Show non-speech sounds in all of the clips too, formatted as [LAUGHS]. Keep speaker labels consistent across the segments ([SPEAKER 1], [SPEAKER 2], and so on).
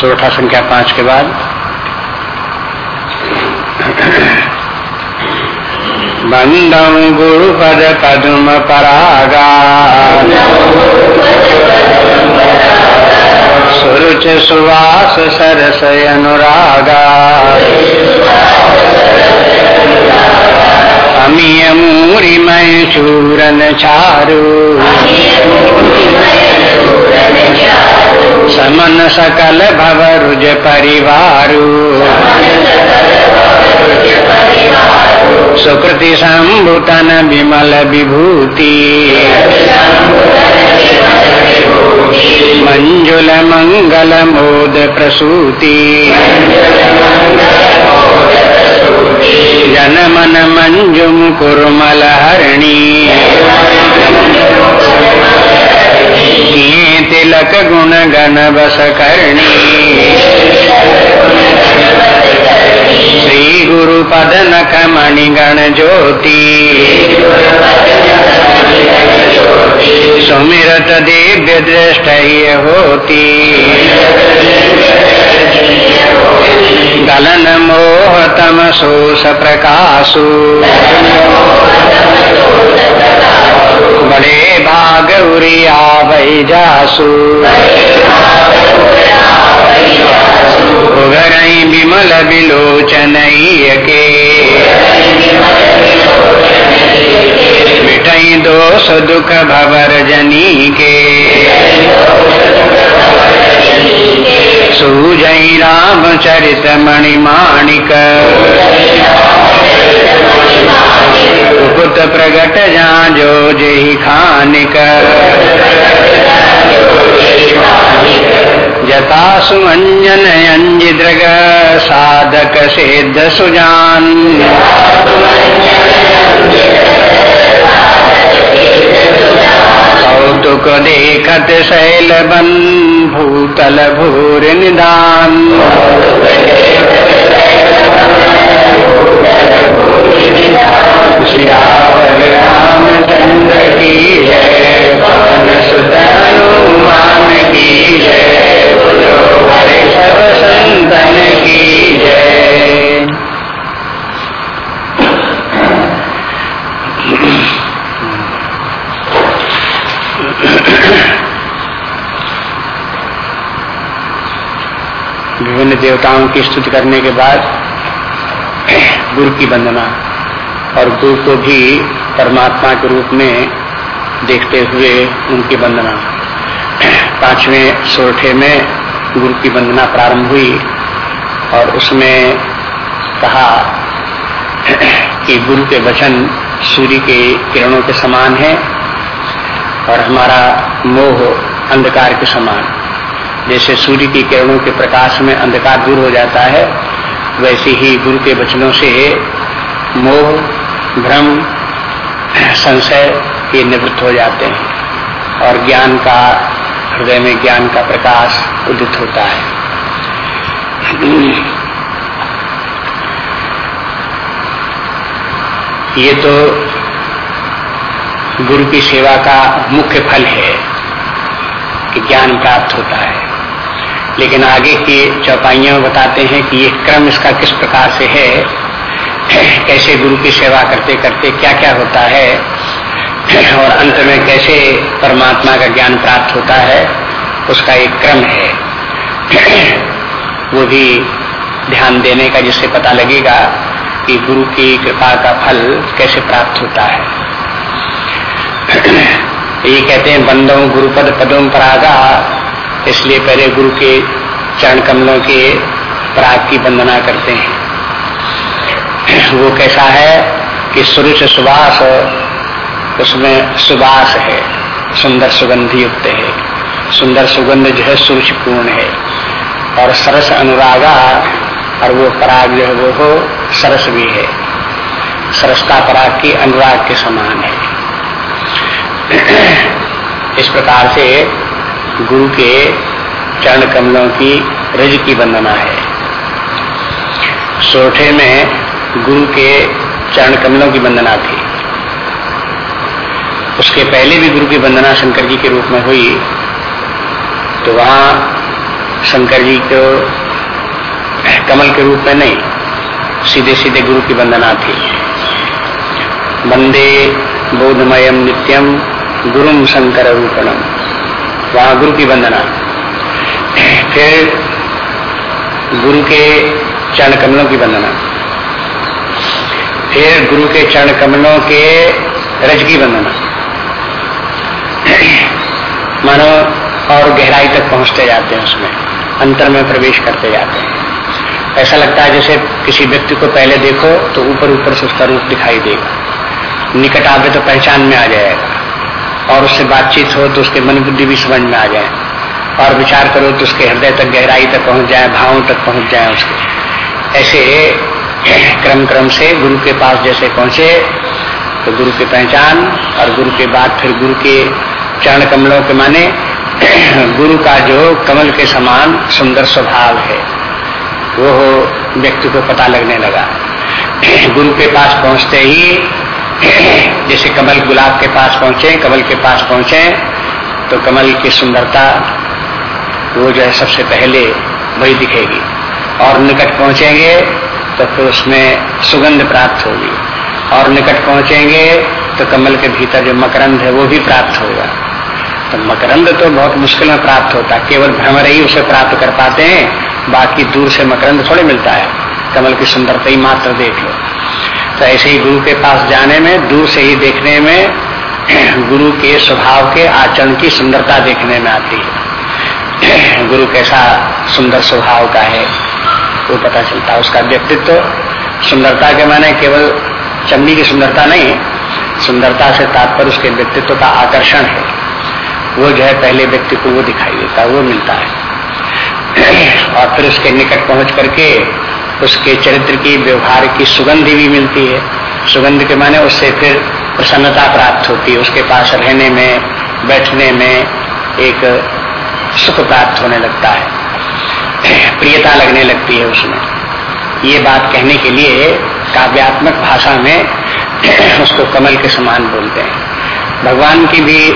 [SPEAKER 1] सोठा संख्या पाँच के बाद। बंदम गुरु पद पद्म परागा सुरुच सुवास सरस अनुरागा। अमीय मूरी चूरन चारू। समन सकल भव रुज परिवारू सुकृति संभुतन विमल विभूति मंजुल मंगल मोद प्रसूति जन मन मंजुम कुरमल हरणी तिलक गुण गण बस करणी। श्री गुरु पद नख मणिगण ज्योति। सुमिरत दिव्य दृष्ट होती। गलन मोह तम प्रकाशु। बड़े भाग उरिया वही जासु। उगरई विमल विलोचन के मिटई दोष दुख भवर जनी के। सूजई राम चरित मणि माणिक। प्रगट जा जो जही खानिक। जता सुमंजन अंजिद्रग साधक सिद्ध सुजान कौतुक देखत शैल बन भूतल भूर निदान की जय। की विभिन्न देवताओं की स्तुति करने के बाद गुरु की वंदना और गुरु को भी परमात्मा के रूप में देखते हुए उनकी वंदना। पाँचवें सोठे में गुरु की वंदना प्रारंभ हुई और उसमें कहा कि गुरु के वचन सूर्य के किरणों के समान है और हमारा मोह अंधकार के समान। जैसे सूर्य की किरणों के प्रकाश में अंधकार दूर हो जाता है, वैसे ही गुरु के वचनों से मोह, भ्रम, संशय ये निवृत्त हो जाते हैं। और ज्ञान का हृदय में ज्ञान का प्रकाश उदित होता है। ये तो गुरु की सेवा का मुख्य फल है कि ज्ञान प्राप्त होता है। लेकिन आगे की चौपाइयों में बताते हैं कि ये क्रम इसका किस प्रकार से है, [CLEARS THROAT] कैसे गुरु की सेवा करते करते क्या क्या होता है और अंत में कैसे परमात्मा का ज्ञान प्राप्त होता है, उसका एक क्रम है। वो भी ध्यान देने का जिससे पता लगेगा कि गुरु की कृपा का फल कैसे प्राप्त होता है। ये कहते हैं बंदो गुरुपद पदों परागा इसलिए पहले गुरु के चरण कमलों के पराग की वंदना करते हैं। वो कैसा है कि सुरुच सुबास उसमें सुबास है, सुंदर सुगंधी युक्त है। सुंदर सुगंध जो है सुरुचिपूर्ण है। और सरस अनुरागा और वो पराग जो है वो हो, सरस भी है। सरसता पराग की अनुराग के समान है। इस प्रकार से गुरु के चरण कमलों की रज की वंदना है। सोठे में गुरु के चरण कमलों की वंदना थी। उसके पहले भी गुरु की वंदना शंकर जी के रूप में हुई तो वहाँ शंकर जी को कमल के रूप में नहीं, सीधे सीधे गुरु की वंदना थी। वंदे बोधमयम नित्यम गुरुम शंकर रूपणम, वहाँ गुरु की वंदना। फिर गुरु के चरण कमलों की वंदना। फिर गुरु के चरण कमलों के रज की वंदना। मानो और गहराई तक पहुँचते जाते हैं उसमें, अंतर में प्रवेश करते जाते हैं। ऐसा लगता है जैसे किसी व्यक्ति को पहले देखो तो ऊपर ऊपर से उसका रूप दिखाई देगा। निकट आवे तो पहचान में आ जाएगा। और उससे बातचीत हो तो उसके मन बुद्धि भी समझ में आ जाए। और विचार करो तो उसके हृदय तक गहराई तक पहुँच जाए, भावों तक पहुँच जाए उसके। ऐसे [CLEARS THROAT] क्रम क्रम से गुरु के पास जैसे पहुँचे तो गुरु की पहचान और गुरु के बाद फिर गुरु के चरण कमलों के माने [CLEARS THROAT] गुरु का जो कमल के समान सुंदर स्वभाव है, वो व्यक्ति को पता लगने लगा। [CLEARS THROAT] गुरु के पास पहुँचते ही [CLEARS THROAT] जैसे कमल गुलाब के पास पहुँचे, कमल के पास पहुँचे तो कमल की सुंदरता, वो जो है सबसे पहले वही दिखेगी। और निकट पहुँचेंगे तो फिर उसमें सुगंध प्राप्त होगी। और निकट पहुँचेंगे तो कमल के भीतर जो मकरंद है, वो भी प्राप्त होगा। तो मकरंद तो बहुत मुश्किल में प्राप्त होता है। केवल भ्रमर ही उसे प्राप्त कर पाते हैं, बाकी दूर से मकरंद थोड़े मिलता है। कमल की सुंदरता ही मात्र देख लो। तो ऐसे ही गुरु के पास जाने में, दूर से ही देखने में, [CLEARS THROAT] गुरु के स्वभाव के आचरण की सुंदरता देखने में आती है। [CLEARS THROAT] गुरु कैसा सुंदर स्वभाव का है, वो पता चलता है। उसका व्यक्तित्व सुंदरता के माने केवल चमड़ी की सुंदरता नहीं, सुंदरता से तात्पर्य उसके व्यक्तित्व का आकर्षण है। वो जो है, पहले व्यक्ति को वो दिखाई देता है, वो मिलता है। और फिर उसके निकट पहुँच करके उसके चरित्र की, व्यवहार की सुगंध भी मिलती है। सुगंध के माने उससे फिर प्रसन्नता प्राप्त होती है। उसके पास रहने में, बैठने में एक सुख प्राप्त होने लगता है। प्रियता लगने लगती है उसमें। ये बात कहने के लिए काव्यात्मक भाषा में उसको कमल के समान बोलते हैं। भगवान की भी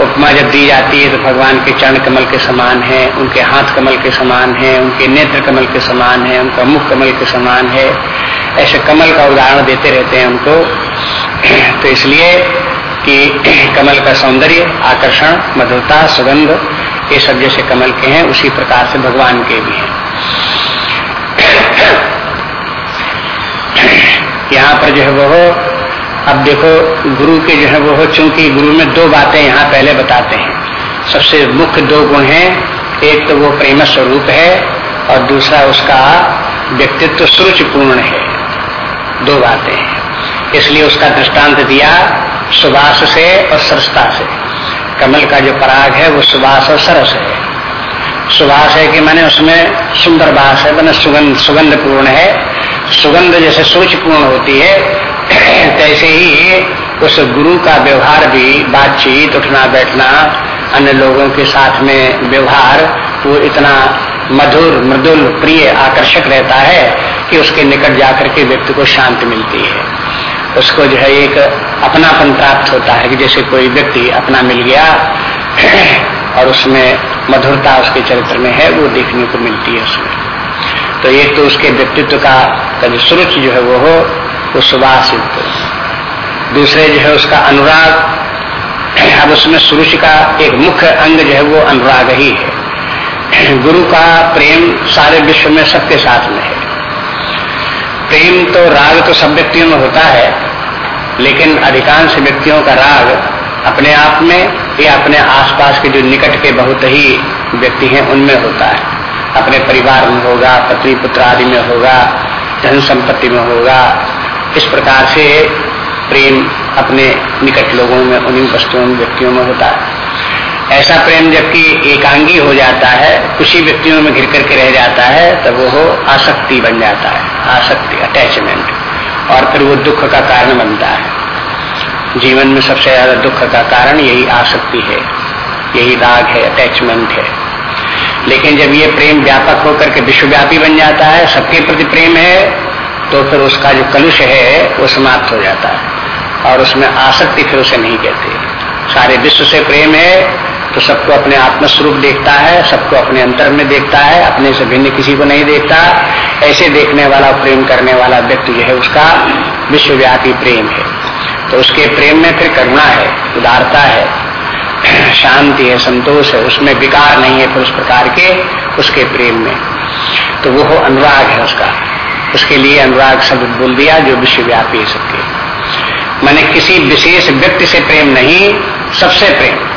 [SPEAKER 1] उपमा जब दी जाती है तो भगवान के चरण कमल के समान है, उनके हाथ कमल के समान है, उनके नेत्र कमल के समान है, उनका मुख कमल के समान है। ऐसे कमल का उदाहरण देते रहते हैं उनको। [CLEARS THROAT] तो इसलिए कि [CLEARS THROAT] कमल का सौंदर्य, आकर्षण, मधुरता, सुगंध, ये सब जैसे कमल के हैं, उसी प्रकार से भगवान के भी हैं। [CLEARS THROAT] यहाँ पर जो है वो अब देखो, गुरु के जो है वो हो, चूँकि गुरु में दो बातें यहाँ पहले बताते हैं। सबसे मुख्य दो गुण हैं, एक तो वो प्रेम स्वरूप है, और दूसरा उसका व्यक्तित्व सुरुचिपूर्ण है। दो बातें हैं। इसलिए उसका दृष्टांत दिया सुबास से और सरसता से। कमल का जो पराग है, वो सुबास और सरस है। सुबास है कि मैंने उसमें सुंदर बास है, मैंने सुगंध सुगंध पूर्ण है। सुगंध जैसे सोचपूर्ण होती है तैसे ही उस गुरु का व्यवहार भी बातचीत उठना बैठना अन्य लोगों के साथ में व्यवहार वो इतना मधुर मृदुल प्रिय आकर्षक रहता है कि उसके निकट जाकर के व्यक्ति को शांति मिलती है। उसको जो है एक अपनापन प्राप्त होता है कि जैसे कोई व्यक्ति अपना मिल गया [CLEARS THROAT] और उसमें मधुरता उसके चरित्र में है वो देखने को मिलती है उसमें। तो एक तो उसके व्यक्तित्व का, जो सुरुचि जो है वो हो वो सुभाष युक्त दूसरे जो है उसका अनुराग, अब उसमें सुरुचि का एक मुख्य अंग जो है वो अनुराग ही है। गुरु का प्रेम सारे विश्व में सबके साथ में है। प्रेम तो राग तो सब व्यक्तियों में होता है, लेकिन अधिकांश व्यक्तियों का राग अपने आप में या अपने आसपास के जो निकट के बहुत ही व्यक्ति हैं, उनमें होता है। अपने परिवार में होगा पत्नी पुत्र आदि में होगा धन संपत्ति में होगा इस प्रकार से प्रेम अपने निकट लोगों में उन्हीं वस्तुओं में व्यक्तियों में होता है। ऐसा प्रेम जबकि एकांगी हो जाता है कुछ व्यक्तियों में घिर करके रह जाता है, तब वो आसक्ति बन जाता है, आसक्ति अटैचमेंट और फिर वो दुख का कारण बनता है। जीवन में सबसे ज़्यादा दुख का कारण यही आसक्ति है, यही राग है अटैचमेंट है। लेकिन जब ये प्रेम व्यापक होकर के विश्वव्यापी बन जाता है, सबके प्रति प्रेम है तो फिर उसका जो कलुष है, वो समाप्त हो जाता है। और उसमें आसक्ति फिर उसे नहीं कहते। सारे विश्व से प्रेम है तो सबको अपने आत्मस्वरूप देखता है, सबको अपने अंतर में देखता है, अपने से भिन्न किसी को नहीं देखता। ऐसे देखने वाला, प्रेम करने वाला व्यक्ति जो है, उसका विश्वव्यापी प्रेम है। तो उसके प्रेम में फिर करुणा है, उदारता है, शांति है, संतोष है, उसमें विकार नहीं है, फिर उस प्रकार के उसके प्रेम में। तो वो अनुराग है उसका। उसके लिए अनुराग शब्द बोल दिया जो विश्वव्यापी है सबके। मैंने किसी विशेष व्यक्ति से प्रेम नहीं, सबसे प्रेम।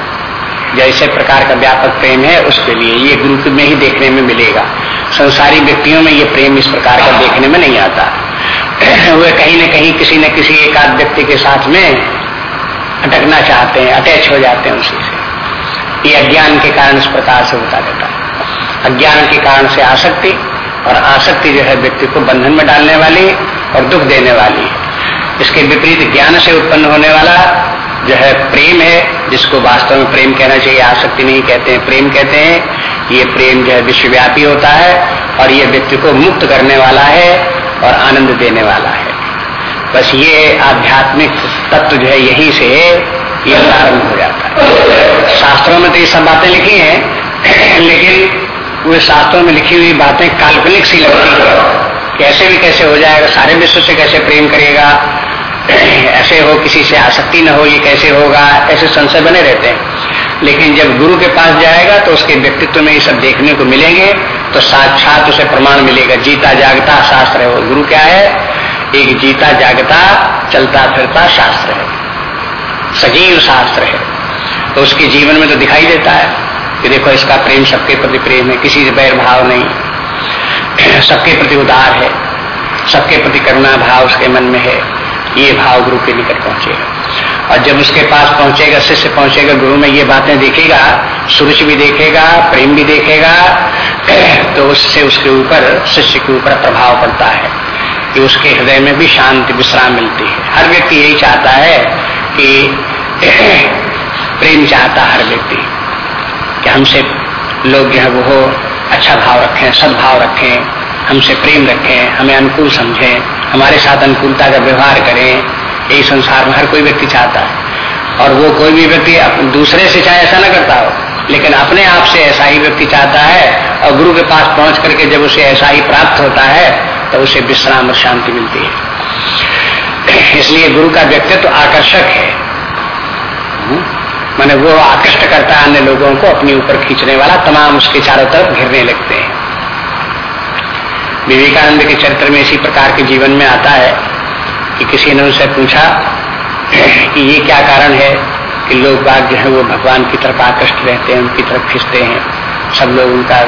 [SPEAKER 1] जैसे प्रकार का व्यापक प्रेम है, उसके लिए ये गुरु में ही देखने में मिलेगा। संसारी व्यक्तियों में ये प्रेम इस प्रकार का देखने में नहीं आता। [CLEARS THROAT] वे कहीं न कहीं किसी न किसी एक आध व्यक्ति के साथ में अटकना चाहते हैं, अटैच हो जाते हैं उसी से। ये अज्ञान के कारण इस प्रकार से होता रहता है। अज्ञान के कारण से आसक्ति और आसक्ति जो है व्यक्ति को बंधन में डालने वाली और दुख देने वाली। है इसके विपरीत ज्ञान से उत्पन्न होने वाला जो है प्रेम है, जिसको वास्तव में प्रेम कहना चाहिए, आसक्ति नहीं कहते हैं, प्रेम कहते हैं, ये प्रेम जो है विश्वव्यापी होता है और ये व्यक्ति को मुक्त करने वाला है और आनंद देने वाला है। बस ये आध्यात्मिक तत्व जो है यही से ये प्रारंभ हो जाता है। शास्त्रों में तो ये सब बातें लिखी हैं, लेकिन वे शास्त्रों में लिखी हुई बातें काल्पनिक सी लगती है। कैसे भी कैसे हो जाएगा, सारे विश्व से कैसे प्रेम करेगा, ऐसे हो, किसी से आसक्ति न हो, ये कैसे होगा, ऐसे संशय बने रहते हैं। लेकिन जब गुरु के पास जाएगा तो उसके व्यक्तित्व में ये सब देखने को मिलेंगे तो साक्षात उसे प्रमाण मिलेगा। जीता जागता शास्त्र है वो। गुरु क्या है? एक जीता जागता, चलता फिरता शास्त्र है। सजीव शास्त्र है। तो उसके जीवन में तो दिखाई देता है। कि देखो इसका प्रेम सबके प्रति प्रेम है, किसी से बैर भाव नहीं। सबके प्रति उदार है, सबके प्रति करुणा भाव उसके मन में है, ये भाव गुरु के निकट पहुंचेगा। और जब उसके पास पहुंचेगा, शिष्य पहुंचेगा, गुरु में ये बातें देखेगा, सुरुचि भी देखेगा, प्रेम भी देखेगा [CLEARS THROAT] तो उससे उसके ऊपर, शिष्य के ऊपर प्रभाव पड़ता है कि उसके हृदय में भी शांति, विश्राम मिलती है। हर व्यक्ति यही चाहता है कि [CLEARS THROAT] प्रेम चाहता हर व्यक्ति। कि हमसे लोग जो है वो अच्छा भाव रखें सद्भाव रखें हमसे प्रेम रखें, हमें अनुकूल समझें, हमारे साथ अनुकूलता का व्यवहार करें, यही संसार में हर कोई व्यक्ति चाहता है। और वो कोई भी व्यक्ति दूसरे से चाहे ऐसा ना करता हो, लेकिन अपने आप से ऐसा ही व्यक्ति चाहता है और गुरु के पास पहुँच करके जब उसे ऐसा ही प्राप्त होता है तो उसे विश्राम और शांति मिलती है। इसलिए गुरु का व्यक्तित्व तो आकर्षक है। हम्म? माने वो आकृष्ट करता है अन्य लोगों को, अपने ऊपर खींचने वाला, तमाम उसके चारों तरफ़ घिरने लगते हैं। विवेकानंद के चरित्र में इसी प्रकार के जीवन में आता है कि किसी ने उनसे पूछा कि ये क्या कारण है कि लोग बाग जो है वो भगवान की तरफ़ आकृष्ट रहते हैं, उनकी तरफ़ खींचते हैं। सब लोग उनका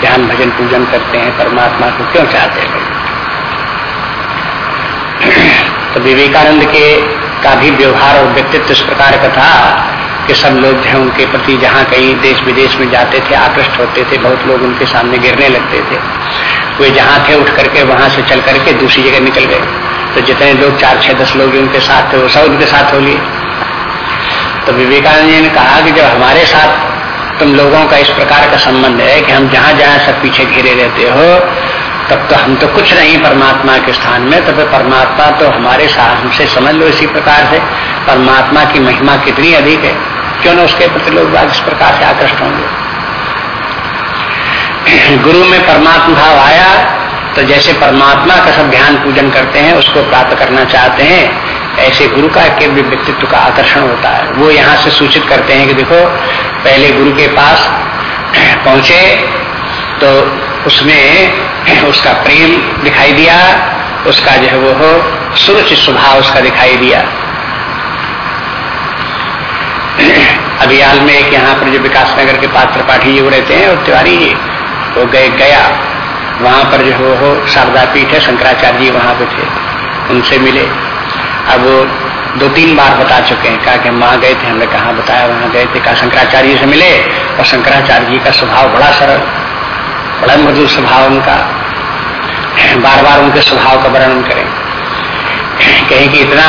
[SPEAKER 1] ध्यान भजन पूजन करते हैं, परमात्मा को क्यों चाहते हैं? तो विवेकानंद के का भी व्यवहार और व्यक्तित्व इस प्रकार का था कि सब लोग जो उनके प्रति, जहाँ कहीं देश विदेश में जाते थे, आकृष्ट होते थे, बहुत लोग उनके सामने गिरने लगते थे। वे जहाँ थे, उठ करके वहाँ से चल करके दूसरी जगह निकल गए। तो जितने लोग, चार, छह, दस लोग उनके साथ थे, वो सब उनके साथ हो लिए। तो विवेकानंद जी ने कहा कि जब हमारे साथ तुम लोगों का इस प्रकार का संबंध है कि हम जहाँ जहाँ सब पीछे घिरे रहते हो, तब तो हम तो कुछ नहीं परमात्मा के स्थान में तो फिर परमात्मा तो हमारे साथ, हमसे समझ लो इसी प्रकार से, परमात्मा की महिमा कितनी अधिक है। क्यों ना उसके प्रति लोग इस प्रकार से आकृष्ट होंगे? गुरु में परमात्मा भाव आया तो जैसे परमात्मा का सब ध्यान पूजन करते हैं, उसको प्राप्त करना चाहते हैं, ऐसे गुरु का के भी व्यक्तित्व का आकर्षण होता है। वो यहाँ से सूचित करते हैं कि देखो, पहले गुरु के पास पहुँचे तो उसमें उसका प्रेम दिखाई दिया, उसका जो है वो हो सुरुचि स्वभाव उसका दिखाई दिया। अभियाल में एक यहाँ पर जो विकास नगर के पात्र पाठी जी रहते हैं और तिवारी जी वो गए गया। वहाँ पर जो हो, हो शारदा पीठ है शंकराचार्य जी वहाँ पे थे। उनसे मिले। अब वो दो तीन बार बता चुके हैं कहा कि हम वहाँ गए थे हमने कहा बताया वहाँ गए थे कहा शंकराचार्य जी से मिले और शंकराचार्य जी का स्वभाव बड़ा सरल बड़ा मधुर स्वभाव उनका। बार बार उनके स्वभाव का वर्णन करें। कहें कि इतना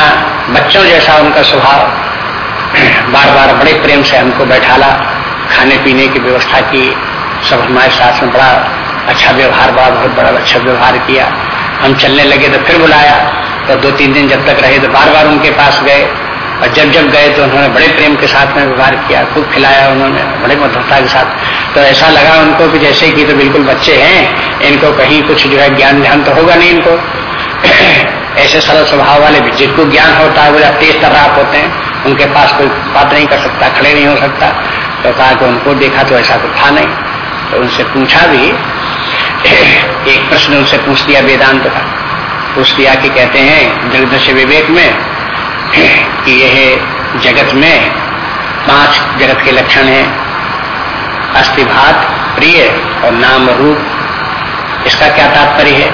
[SPEAKER 1] बच्चों जैसा उनका स्वभाव बार बार बड़े प्रेम से हमको बैठाला खाने पीने की व्यवस्था की। सब हमारे साथ में बड़ा अच्छा व्यवहार, बड़ा बहुत बड़ा अच्छा व्यवहार किया। हम चलने लगे तो फिर बुलाया तो दो तीन दिन जब तक रहे तो बार बार उनके पास गए। और जब जब गए तो उन्होंने बड़े प्रेम के साथ में व्यवहार किया, खूब खिलाया उन्होंने, बड़े मधुरता के साथ। तो ऐसा लगा उनको कि जैसे कि तो बिल्कुल बच्चे हैं, इनको कहीं कुछ जो है ज्ञान ध्यान तो होगा नहीं इनको। [CLEARS THROAT] ऐसे सरल स्वभाव वाले जिनको ज्ञान होता है, वो जब तेज तर्राप होते हैं। उनके पास कोई बात नहीं कर सकता, खड़े नहीं हो सकता। तो कहा कि उनको देखा तो ऐसा कुछ था नहीं। तो उनसे पूछा भी, [CLEARS THROAT] एक प्रश्न उनसे पूछ दिया वेदांत का। पूछ दिया कि कहते हैं जगदश विवेक में, [CLEARS THROAT] कि यह जगत में पाँच जगत के लक्षण है। अस्थिभात प्रिय और नाम रूप। इसका क्या तात्पर्य है?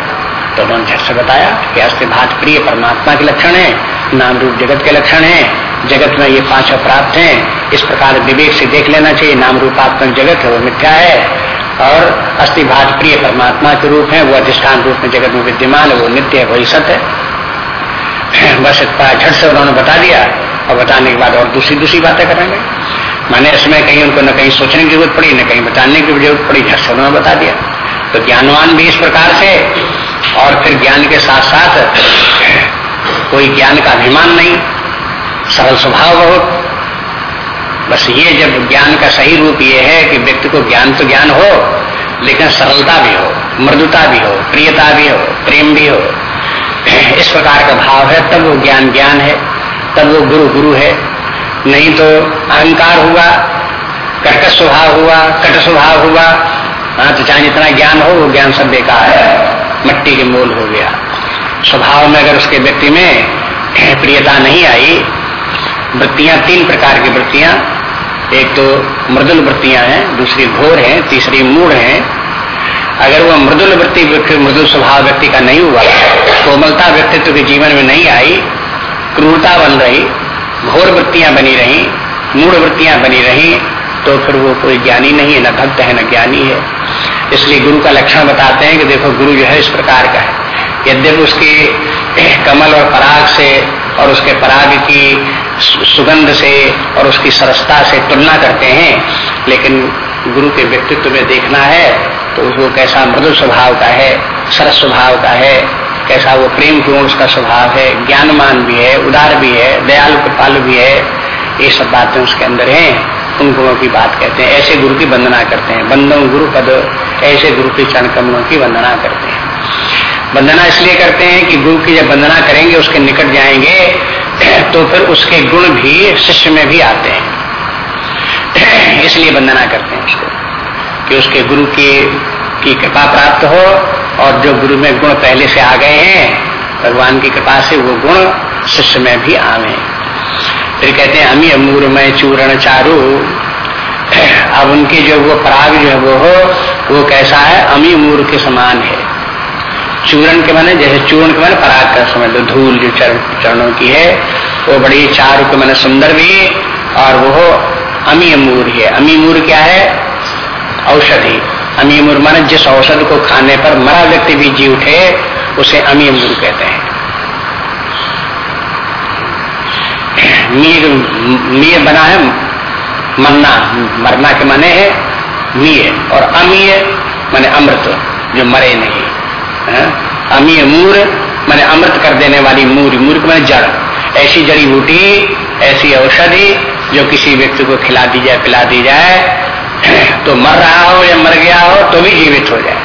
[SPEAKER 1] तो उन्होंने झट से बताया कि अस्थिभात प्रिय परमात्मा के लक्षण है, नाम रूप जगत के लक्षण है। जगत में ये पाँचों प्राप्त हैं। इस प्रकार विवेक से देख लेना चाहिए, नाम रूपात्मक जगत है, वो मिथ्या है। और अस्थिभात प्रिय परमात्मा के रूप है, वो अधिष्ठान रूप में जगत में विद्यमान है, वो नित्य है, वही सत्य [CLEARS THROAT] बस इतना झट से उन्होंने बता दिया, और बताने के बाद और दूसरी दूसरी बातें करेंगे। मैंने इसमें कहीं उनको न कहीं सोचने की ज़रूरत पड़ी, न कहीं बताने की ज़रूरत पड़ी, झट से उन्होंने बता दिया। तो ज्ञानवान भी इस प्रकार से, और फिर ज्ञान के साथ साथ [CLEARS THROAT] कोई ज्ञान का अभिमान नहीं सरल स्वभाव बहुत बस ये जब ज्ञान का सही रूप ये है कि व्यक्ति को ज्ञान तो ज्ञान हो, लेकिन सरलता भी हो, मृदुता भी हो, प्रियता भी हो, प्रेम भी हो। [CLEARS THROAT] इस प्रकार का भाव है, तब वो ज्ञान ज्ञान है, तब वो गुरु गुरु है। नहीं तो अहंकार हुआ कर्कट स्वभाव हुआ, कट स्वभाव हुआ हाँ तो चाहे जितना ज्ञान हो, वो ज्ञान सब बेकार है, मट्टी के मोल हो गया। स्वभाव में अगर उसके व्यक्ति में [CLEARS THROAT] प्रियता नहीं आई वृत्तियाँ, तीन प्रकार की वृत्तियाँ। एक तो मृदुल वृत्तियाँ हैं, दूसरी घोर है, तीसरी मूड है। अगर वह मृदुल वृत्ति मृदुल स्वभाव व्यक्ति का नहीं हुआ, कोमलता व्यक्तित्व के जीवन में नहीं आई, क्रूरता बन रही, घोर वृत्तियाँ बनी रही मूड वृत्तियाँ बनी रही तो फिर वो कोई ज्ञानी नहीं है, न भक्त है, न ज्ञानी है। इसलिए गुरु का लक्षण बताते हैं कि देखो, गुरु जो है इस प्रकार का है। यद्यपि उसके कमल और पराग से और उसके पराग की सुगंध से और उसकी सरसता से तुलना करते हैं, लेकिन गुरु के व्यक्तित्व में देखना है तो वो कैसा मृदु स्वभाव का है, सरस स्वभाव का है, कैसा वो प्रेम गुण उसका स्वभाव है ज्ञानमान भी है, उदार भी है, दयालु कृपालु भी है, ये सब बातें उसके अंदर हैं, उन गुणों की बात कहते हैं। ऐसे गुरु की वंदना करते हैं। बंदो गुरु पद, ऐसे गुरु के चरण कमलों की वंदना करते हैं। वंदना इसलिए करते हैं कि गुरु की जब वंदना करेंगे, उसके निकट जाएँगे तो फिर उसके गुण भी शिष्य में भी आते हैं। इसलिए वंदना करते हैं उसको, कि उसके गुरु की की कृपा प्राप्त हो, और जो गुरु में गुण पहले से आ गए हैं, भगवान की कृपा से वो गुण शिष्य में भी आवे फिर कहते हैं, अमी अमूर में चूरण चारू। अब उनके जो वो पराग जो है वो हो, वो कैसा है? अमी मूर के समान है। चूरण के माने, जैसे चूर्ण के माने पराग का समझ लो धूल जो चरणों की है, वो बड़ी चार के माने सुंदर भी और वो अमी अमूर है अमी मूर क्या है? औषधि। अमी अमूर माने, जिस औषध को खाने पर मरा व्यक्ति भी जी उठे, उसे अमी अमूर कहते हैं। मीर मीर बना है मरना मरना के माने है, मीय, और अमीय माने अमृत, जो मरे नहीं। अमीय मूर, मैंने अमृत कर देने वाली मूर, मूर्ख मैंने जड़। ऐसी जड़ी बूटी, ऐसी औषधि जो किसी व्यक्ति को खिला दी जाए, पिला दी जाए तो मर रहा हो या मर गया हो तो भी जीवित हो जाए।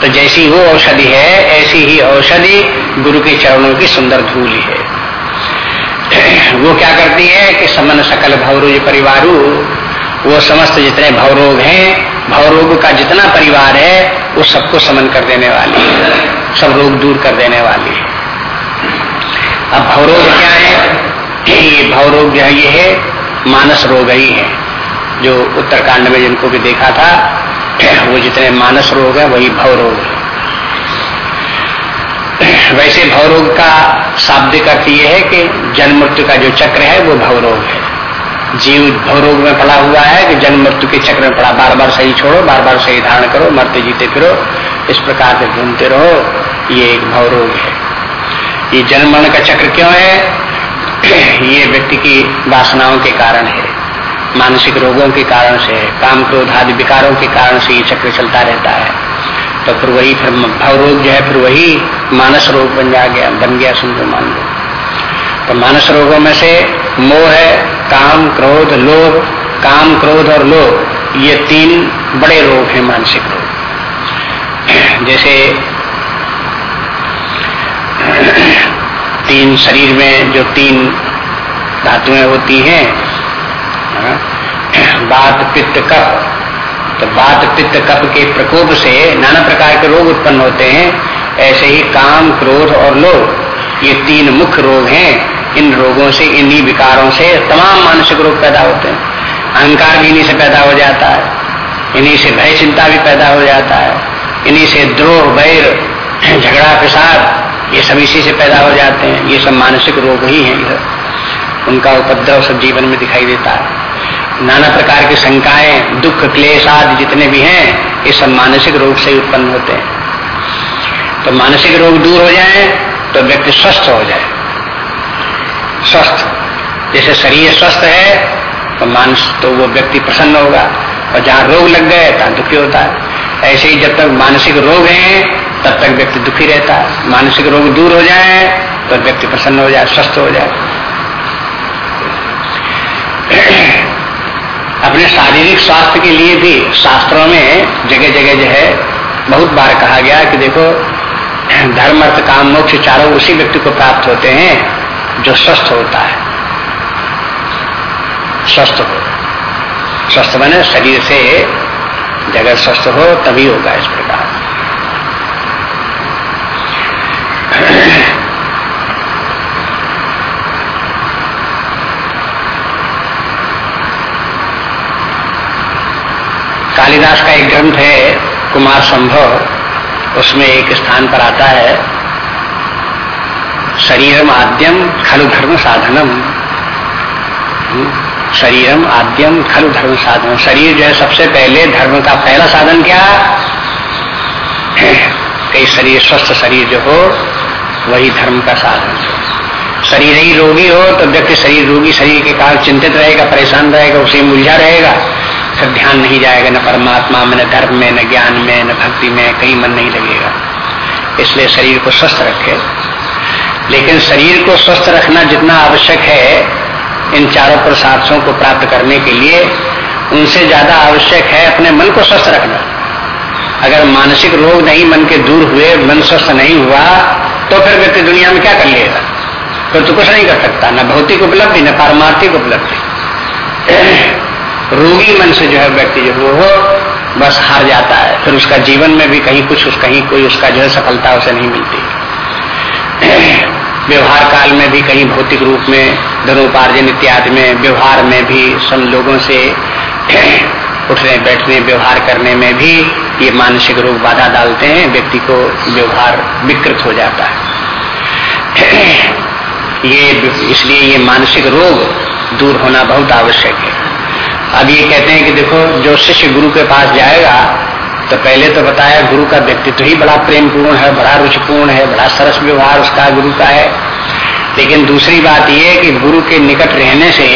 [SPEAKER 1] तो जैसी वो औषधि है, ऐसी ही औषधि गुरु के चरणों की सुंदर धूल है। वो क्या करती है कि समन सकल भवरुज परिवारू वो समस्त जितने भवरोग हैं, भवरोग का जितना परिवार है, वो सबको समन कर देने वाली है। सब रोग दूर कर देने वाली है। अब भवरोग क्या है? ये भवरोग जो है, ये है मानस रोग ही है। जो उत्तरकांड में जिनको भी देखा था, वो जितने मानस रोग है, वही भवरोग है। वैसे भवरोग का शाब्दिक अर्थ ये है कि जन्म मृत्यु का जो चक्र है, वो भवरोग है। जीव भवरोग में पड़ा हुआ है कि जन्म मृत्यु के चक्र में पड़ा। बार बार सही छोड़ो बार बार सही धारण करो, मरते जीते फिरो, इस प्रकार से घूमते रहो। ये एक भवरोग है। ये जन्म मरण का चक्र क्यों है? [CLEARS THROAT] ये व्यक्ति की वासनाओं के कारण है, मानसिक रोगों के कारण से काम क्रोध आदि विकारों के कारण से ये चक्र चलता रहता है। तो फिर वही फिर भव रोग जो है, फिर वही मानस रोग बन जा गया, बन गया, समझो मान लो। तो मानस रोगों में से मोह है, काम, क्रोध, लोभ, काम, क्रोध और लोभ, ये तीन बड़े रोग हैं मानसिक रोग जैसे तीन शरीर में जो तीन धातुएँ होती हैं बात पित्त कप तो बात पित्त कप के प्रकोप से नाना प्रकार के रोग उत्पन्न होते हैं, ऐसे ही काम, क्रोध और लोभ, ये तीन मुख्य रोग हैं। इन रोगों से, इन्हीं विकारों से तमाम मानसिक रोग पैदा होते हैं। अहंकार भी इन्हीं से पैदा हो जाता है। इन्हीं से भय चिंता भी पैदा हो जाता है। इन्हीं से द्रोह, वैर, [CLEARS THROAT] झगड़ा प्रसाद ये सब इसी से पैदा हो जाते हैं। ये सब मानसिक रोग ही हैं उनका उपद्रव सब जीवन में दिखाई देता है। नाना प्रकार की शंकाएँ, दुख, क्लेश आदि जितने भी हैं, ये सब मानसिक रोग से उत्पन्न होते हैं। तो मानसिक रोग दूर हो जाए तो व्यक्ति स्वस्थ हो जाए। स्वस्थ। जैसे शरीर स्वस्थ है तो मानस तो वो व्यक्ति प्रसन्न होगा। और जहाँ रोग लग गए, तहाँ दुखी होता है। ऐसे ही जब तक मानसिक रोग हैं, तब तक व्यक्ति दुखी रहता है। मानसिक रोग दूर हो जाए तो व्यक्ति प्रसन्न हो जाए, स्वस्थ हो जाए। [CLEARS THROAT] अपने शारीरिक स्वास्थ्य के लिए भी शास्त्रों में जगह जगह जो है, बहुत बार कहा गया कि देखो, [CLEARS THROAT] धर्म, अर्थ, काम, मोक्ष चारों उसी व्यक्ति को प्राप्त होते हैं। जो स्वस्थ होता है। स्वस्थ हो। स्वस्थ बने शरीर से जगह स्वस्थ हो, तभी होगा इस प्रकार। कालिदास का एक ग्रंथ है, कुमार संभव, उसमें एक स्थान पर आता है। शरीरम आद्यम खलु धर्म साधनम हम्म, शरीरम आद्यम खलु धर्म साधन शरीर जो है सबसे पहले धर्म का पहला साधन क्या? कई शरीर स्वस्थ शरीर जो हो वही धर्म का साधन शरीर ही रोगी हो तो व्यक्ति शरीर रोगी शरीर के कारण चिंतित रहेगा परेशान रहेगा उसे मुलझा रहेगा फिर ध्यान नहीं जाएगा न परमात्मा में न धर्म में न ज्ञान में न भक्ति में कहीं मन नहीं लगेगा। इसलिए शरीर को स्वस्थ रखे। लेकिन शरीर को स्वस्थ रखना जितना आवश्यक है, इन चारों प्रसादों को प्राप्त करने के लिए, उनसे ज़्यादा आवश्यक है अपने मन को स्वस्थ रखना। अगर मानसिक रोग नहीं मन के दूर हुए, मन स्वस्थ नहीं हुआ तो फिर व्यक्ति दुनिया में क्या कर लेगा? फिर तो कुछ नहीं कर सकता, न भौतिक उपलब्धि, न पारमार्थिक उपलब्धि। [CLEARS THROAT] रोगी मन से जो है व्यक्ति जो वो हो बस हार जाता है, फिर उसका जीवन में भी कहीं कुछ कहीं कोई उसका जो है सफलता उसे नहीं मिलती। [CLEARS THROAT] व्यवहार काल में भी कहीं भौतिक रूप में धनोपार्जन इत्यादि में, व्यवहार में भी सब लोगों से [CLEARS THROAT] उठने, बैठने, व्यवहार करने में भी ये मानसिक रोग बाधा डालते हैं, व्यक्ति को व्यवहार विकृत हो जाता है। [CLEARS THROAT] ये इसलिए ये मानसिक रोग दूर होना बहुत आवश्यक है। अब ये कहते हैं कि देखो, जो शिष्य गुरु के पास जाएगा तो पहले तो बताया गुरु का व्यक्तित्व ही बड़ा प्रेम पूर्ण है, बड़ा रुचिपूर्ण है, बड़ा सरस व्यवहार उसका गुरु का है। लेकिन दूसरी बात यह कि गुरु के निकट रहने से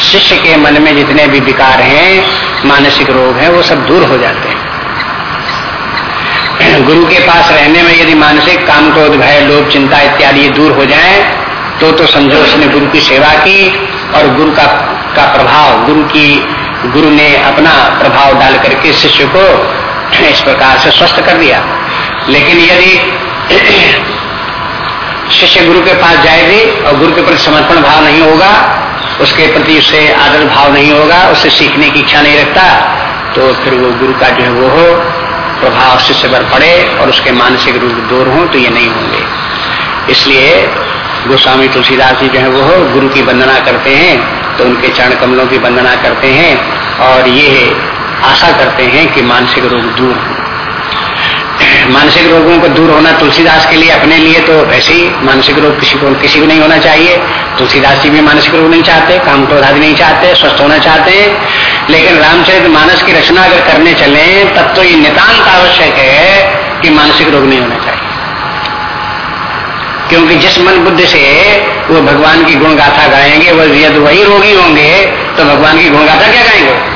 [SPEAKER 1] शिष्य के मन में जितने भी विकार हैं, मानसिक रोग हैं, वो सब दूर हो जाते हैं। [CLEARS THROAT] गुरु के पास रहने में यदि मानसिक काम क्रोध भय, लोभ, चिंता इत्यादि दूर हो जाए तो तो समझो उसने गुरु की सेवा की और गुरु का का प्रभाव, गुरु की, गुरु ने अपना प्रभाव डाल करके शिष्य को इस प्रकार से स्वस्थ कर दिया। लेकिन यदि शिष्य गुरु के पास जाएगी और गुरु के प्रति समर्पण भाव नहीं होगा, उसके प्रति उससे आदर भाव नहीं होगा उससे सीखने की इच्छा नहीं रखता तो फिर वो गुरु का जो है वो हो, प्रभाव शिष्य पर पड़े और उसके मानसिक रूप दूर हो तो ये नहीं होंगे। इसलिए गोस्वामी तुलसीदास जी जो है वो गुरु की वंदना करते हैं तो उनके चरण कमलों की वंदना करते हैं, और ये आशा करते हैं कि मानसिक रोग दूर हो। मानसिक रोगों को दूर होना तुलसीदास के लिए अपने लिए तो वैसे ही मानसिक रोग किसी को किसी को नहीं होना चाहिए। तुलसीदास जी भी मानसिक रोग नहीं चाहते, काम क्रोध आदि नहीं चाहते, स्वस्थ होना चाहते हैं। लेकिन रामचरित मानस की रचना अगर करने चले, तब तो ये नितान्त आवश्यक है कि मानसिक रोग नहीं होना चाहिए। क्योंकि जिस मन बुद्धि से वो भगवान की गुण गाथा गाएँगे, वो यदि वही रोगी होंगे तो भगवान की गुणगाथा क्या गाएँगे?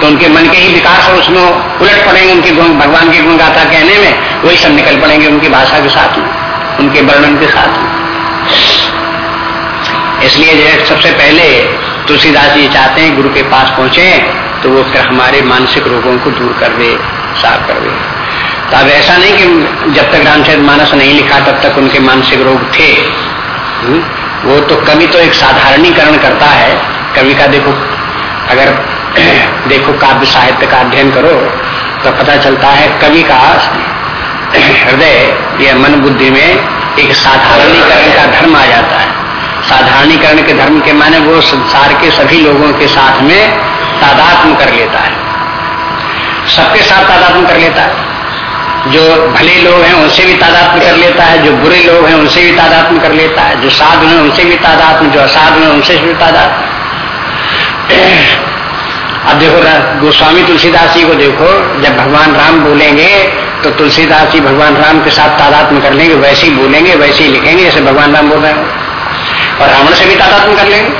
[SPEAKER 1] तो उनके मन के ही विकास और उसमें उलट पड़ेंगे उनके गुण, भगवान की गुण गाथा कहने में, वही सब निकल पड़ेंगे उनकी भाषा के साथ में, उनके वर्णन के साथ में। इसलिए जो है, सबसे पहले तुलसीदास जी चाहते हैं गुरु के पास पहुँचे तो वो फिर हमारे मानसिक रोगों को दूर कर दे, साफ़ कर दे। तो अब ऐसा नहीं कि जब तक रामचरित मानस नहीं लिखा, तब तक उनके मानसिक रोग थे। हम्म? वो तो कवि तो एक साधारणीकरण करता है। कवि का देखो, अगर देखो काव्य साहित्य का अध्ययन करो तो पता चलता है कवि का हृदय या मन बुद्धि में एक साधारणीकरण का धर्म आ जाता है। साधारणीकरण के धर्म के माने वो संसार के सभी लोगों के साथ में तादात्म कर लेता है। सबके साथ तादात्म कर लेता है। जो भले लोग हैं, उनसे भी तादात्म कर लेता है। जो बुरे लोग हैं, उनसे भी तादात्म कर लेता है। जो साधु हैं, उनसे भी तादात्म। जो असाधु हैं, उनसे भी तादात्म। अब देखो गोस्वामी तुलसीदास जी को देखो, जब भगवान राम बोलेंगे तो तुलसीदास जी भगवान राम के साथ तादात्म कर लेंगे, वैसे ही बोलेंगे, वैसे ही लिखेंगे, जैसे भगवान राम बोल रहे हैं। और रावण से भी तादात्म कर लेंगे।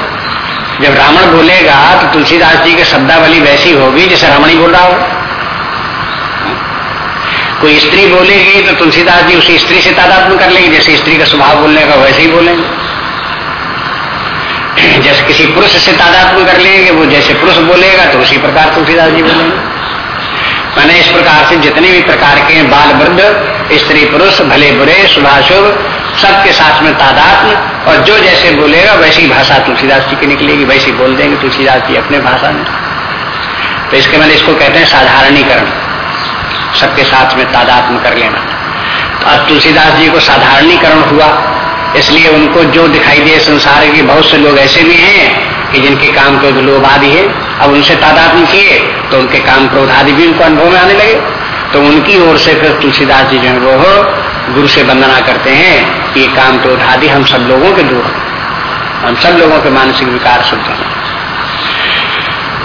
[SPEAKER 1] जब रावण बोलेगा तो तुलसीदास जी की शब्दावली वैसी होगी, जैसे रावण ही बोल रहा हो। कोई स्त्री बोलेगी तो तुलसीदास जी उसी स्त्री से तादात्म कर लेंगे, जैसे स्त्री का स्वभाव बोलने का, वैसे ही बोलेंगे। जैसे किसी पुरुष से तादात्म कर लेंगे, वो जैसे पुरुष बोलेगा तो उसी प्रकार तुलसीदास जी बोलेंगे मैंने इस प्रकार से जितने भी प्रकार के बाल वृद्ध, स्त्री पुरुष, भले बुरे शुभाशुभ सबके साथ में तादात्म और जो जैसे बोलेगा, वैसी भाषा तुलसीदास जी की निकलेगी, वैसी बोल देंगे तुलसीदास जी अपने भाषा में। तो इसके मैंने इसको कहते हैं साधारणीकरण। सबके साथ में तादात्म कर लेना। तो अब तुलसीदास जी को साधारणीकरण हुआ। इसलिए उनको जो दिखाई दे संसार के बहुत से लोग ऐसे भी हैं कि जिनके काम क्रोध लोभ आदि है, अब उनसे तादाद तादात्म किए तो उनके काम क्रोध आदि भी उनको अनुभव में आने लगे। तो उनकी ओर से फिर तुलसीदास जी जो है, वो गुरु से वंदना करते हैं कि काम क्रोध आदि हम सब लोगों के दूर हम सब लोगों के मानसिक विकार शुद्ध हैं।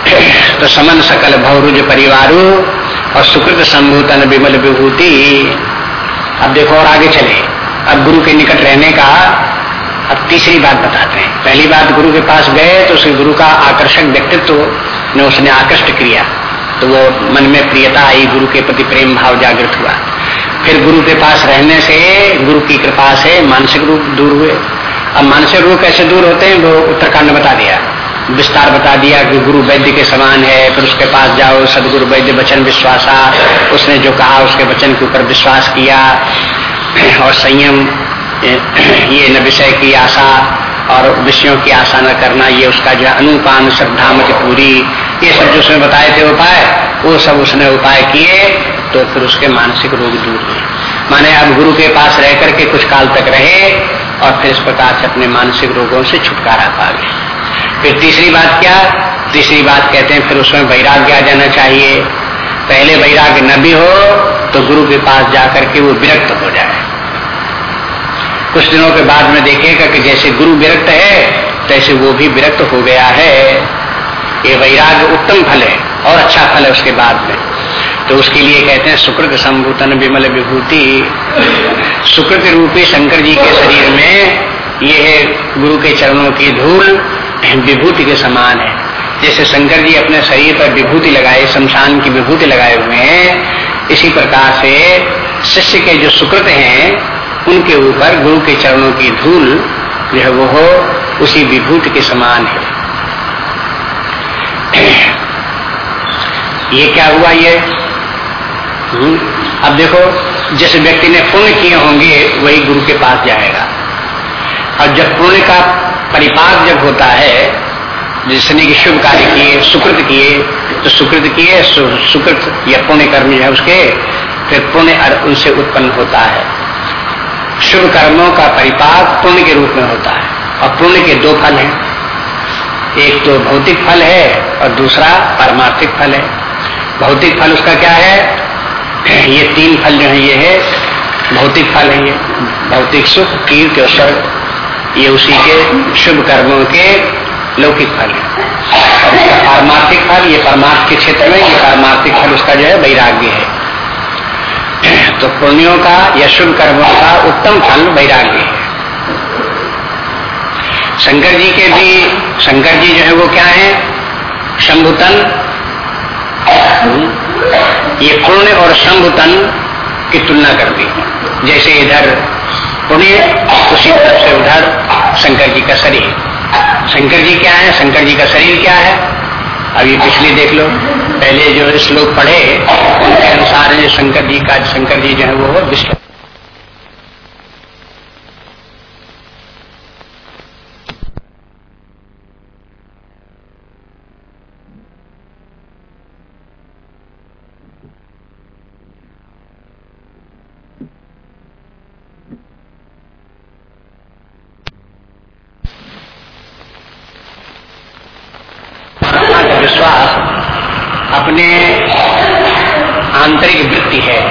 [SPEAKER 1] [CLEARS THROAT] तो समन सकल भवरुज परिवारू, और सुकृत संभूतन विमल विभूति। अब देखो और आगे चले। अब गुरु के निकट रहने का अब तीसरी बात बताते हैं। पहली बात, गुरु के पास गए तो उस गुरु का आकर्षक व्यक्तित्व ने उसने आकृष्ट किया। तो वो मन में प्रियता आई, गुरु के प्रति प्रेम भाव जागृत हुआ। फिर गुरु के पास रहने से गुरु की कृपा से मानसिक रूप दूर हुए। अब मानसिक रूप कैसे दूर होते हैं, वो उत्तरकांड बता दिया। विस्तार बता दिया कि गुरु वैद्य के समान है, फिर उसके पास जाओ, सदगुरु वैद्य वचन विश्वासा। उसने जो कहा, उसके वचन के ऊपर विश्वास किया। और संयम ये न विषय की आशा और विषयों की आशा न करना, ये उसका जो अनुपान श्रद्धा मत पूरी, ये सब जो उसने बताए थे उपाय, वो सब उसने उपाय किए तो फिर उसके मानसिक रोग दूर हुए। माने अब गुरु के पास रह करके कुछ काल तक रहे और फिर इस प्रकार से अपने मानसिक रोगों से छुटकारा पा गए। फिर तीसरी बात क्या? तीसरी बात कहते हैं, फिर उसमें वैराग्य आ जाना चाहिए। पहले वैराग्य न भी हो तो गुरु के पास जाकर के वो विरक्त हो जाए। कुछ दिनों के बाद में देखेगा कि जैसे गुरु विरक्त है, तैसे वो भी विरक्त हो गया है। ये वैराग्य उत्तम फल है और अच्छा फल है उसके बाद में। तो उसके लिए कहते हैं सुकृत संभूतन विमल विभूति। सुकृत रूपी शंकर जी के शरीर में ये है गुरु के चरणों की धूल, विभूति के समान है। जैसे शंकर जी अपने शरीर पर विभूति लगाए, शमशान की विभूति लगाए हुए हैं, इसी प्रकार से शिष्य के जो सुकृत हैं उनके ऊपर गुरु के चरणों की धूल जो है वो हो उसी विभूत के समान है। ये क्या हुआ ये? हम्म, अब देखो जिस व्यक्ति ने पुण्य किए होंगे वही गुरु के पास जाएगा। और जब पुण्य का परिपाक जब होता है जिसने की शुभ कार्य किए सुकृत किए तो सुकृत किए सुकृत या पुण्य कर्म जो है उसके फिर पुण्य उनसे उत्पन्न होता है। शुभ कर्मों का परिपाक पुण्य के रूप में होता है। और पुण्य के दो फल हैं। एक तो भौतिक फल है और दूसरा पारमार्थिक फल है। भौतिक फल उसका क्या है? ये तीन फल जो है, ये है, भौतिक फल है ये। भौतिक सुख कीर्ति और स्वर्ग। ये उसी के शुभ कर्मों के लौकिक फल है। और उसका पारमार्थिक फल, ये परमार्थ के क्षेत्र में, ये पारमार्थिक फल उसका जो है, वैराग्य है। तो पुण्यों का या शुभ कर्मों का उत्तम फल वैराग्य है। शंकर जी के भी, शंकर जी जो है वो क्या है? शंभुतन। ये पुण्य और शंभुतन की तुलना कर दी जैसे इधर पुण्य, उसी तरफ़ से उधर शंकर जी का शरीर। शंकर जी क्या है? शंकर जी का शरीर क्या है? अब ये पिछली देख लो। पहले जो श्लोक पढ़े उनके अनुसार शंकर जी का, शंकर जी जो है वो विश्व अपने आंतरिक वृत्ति है।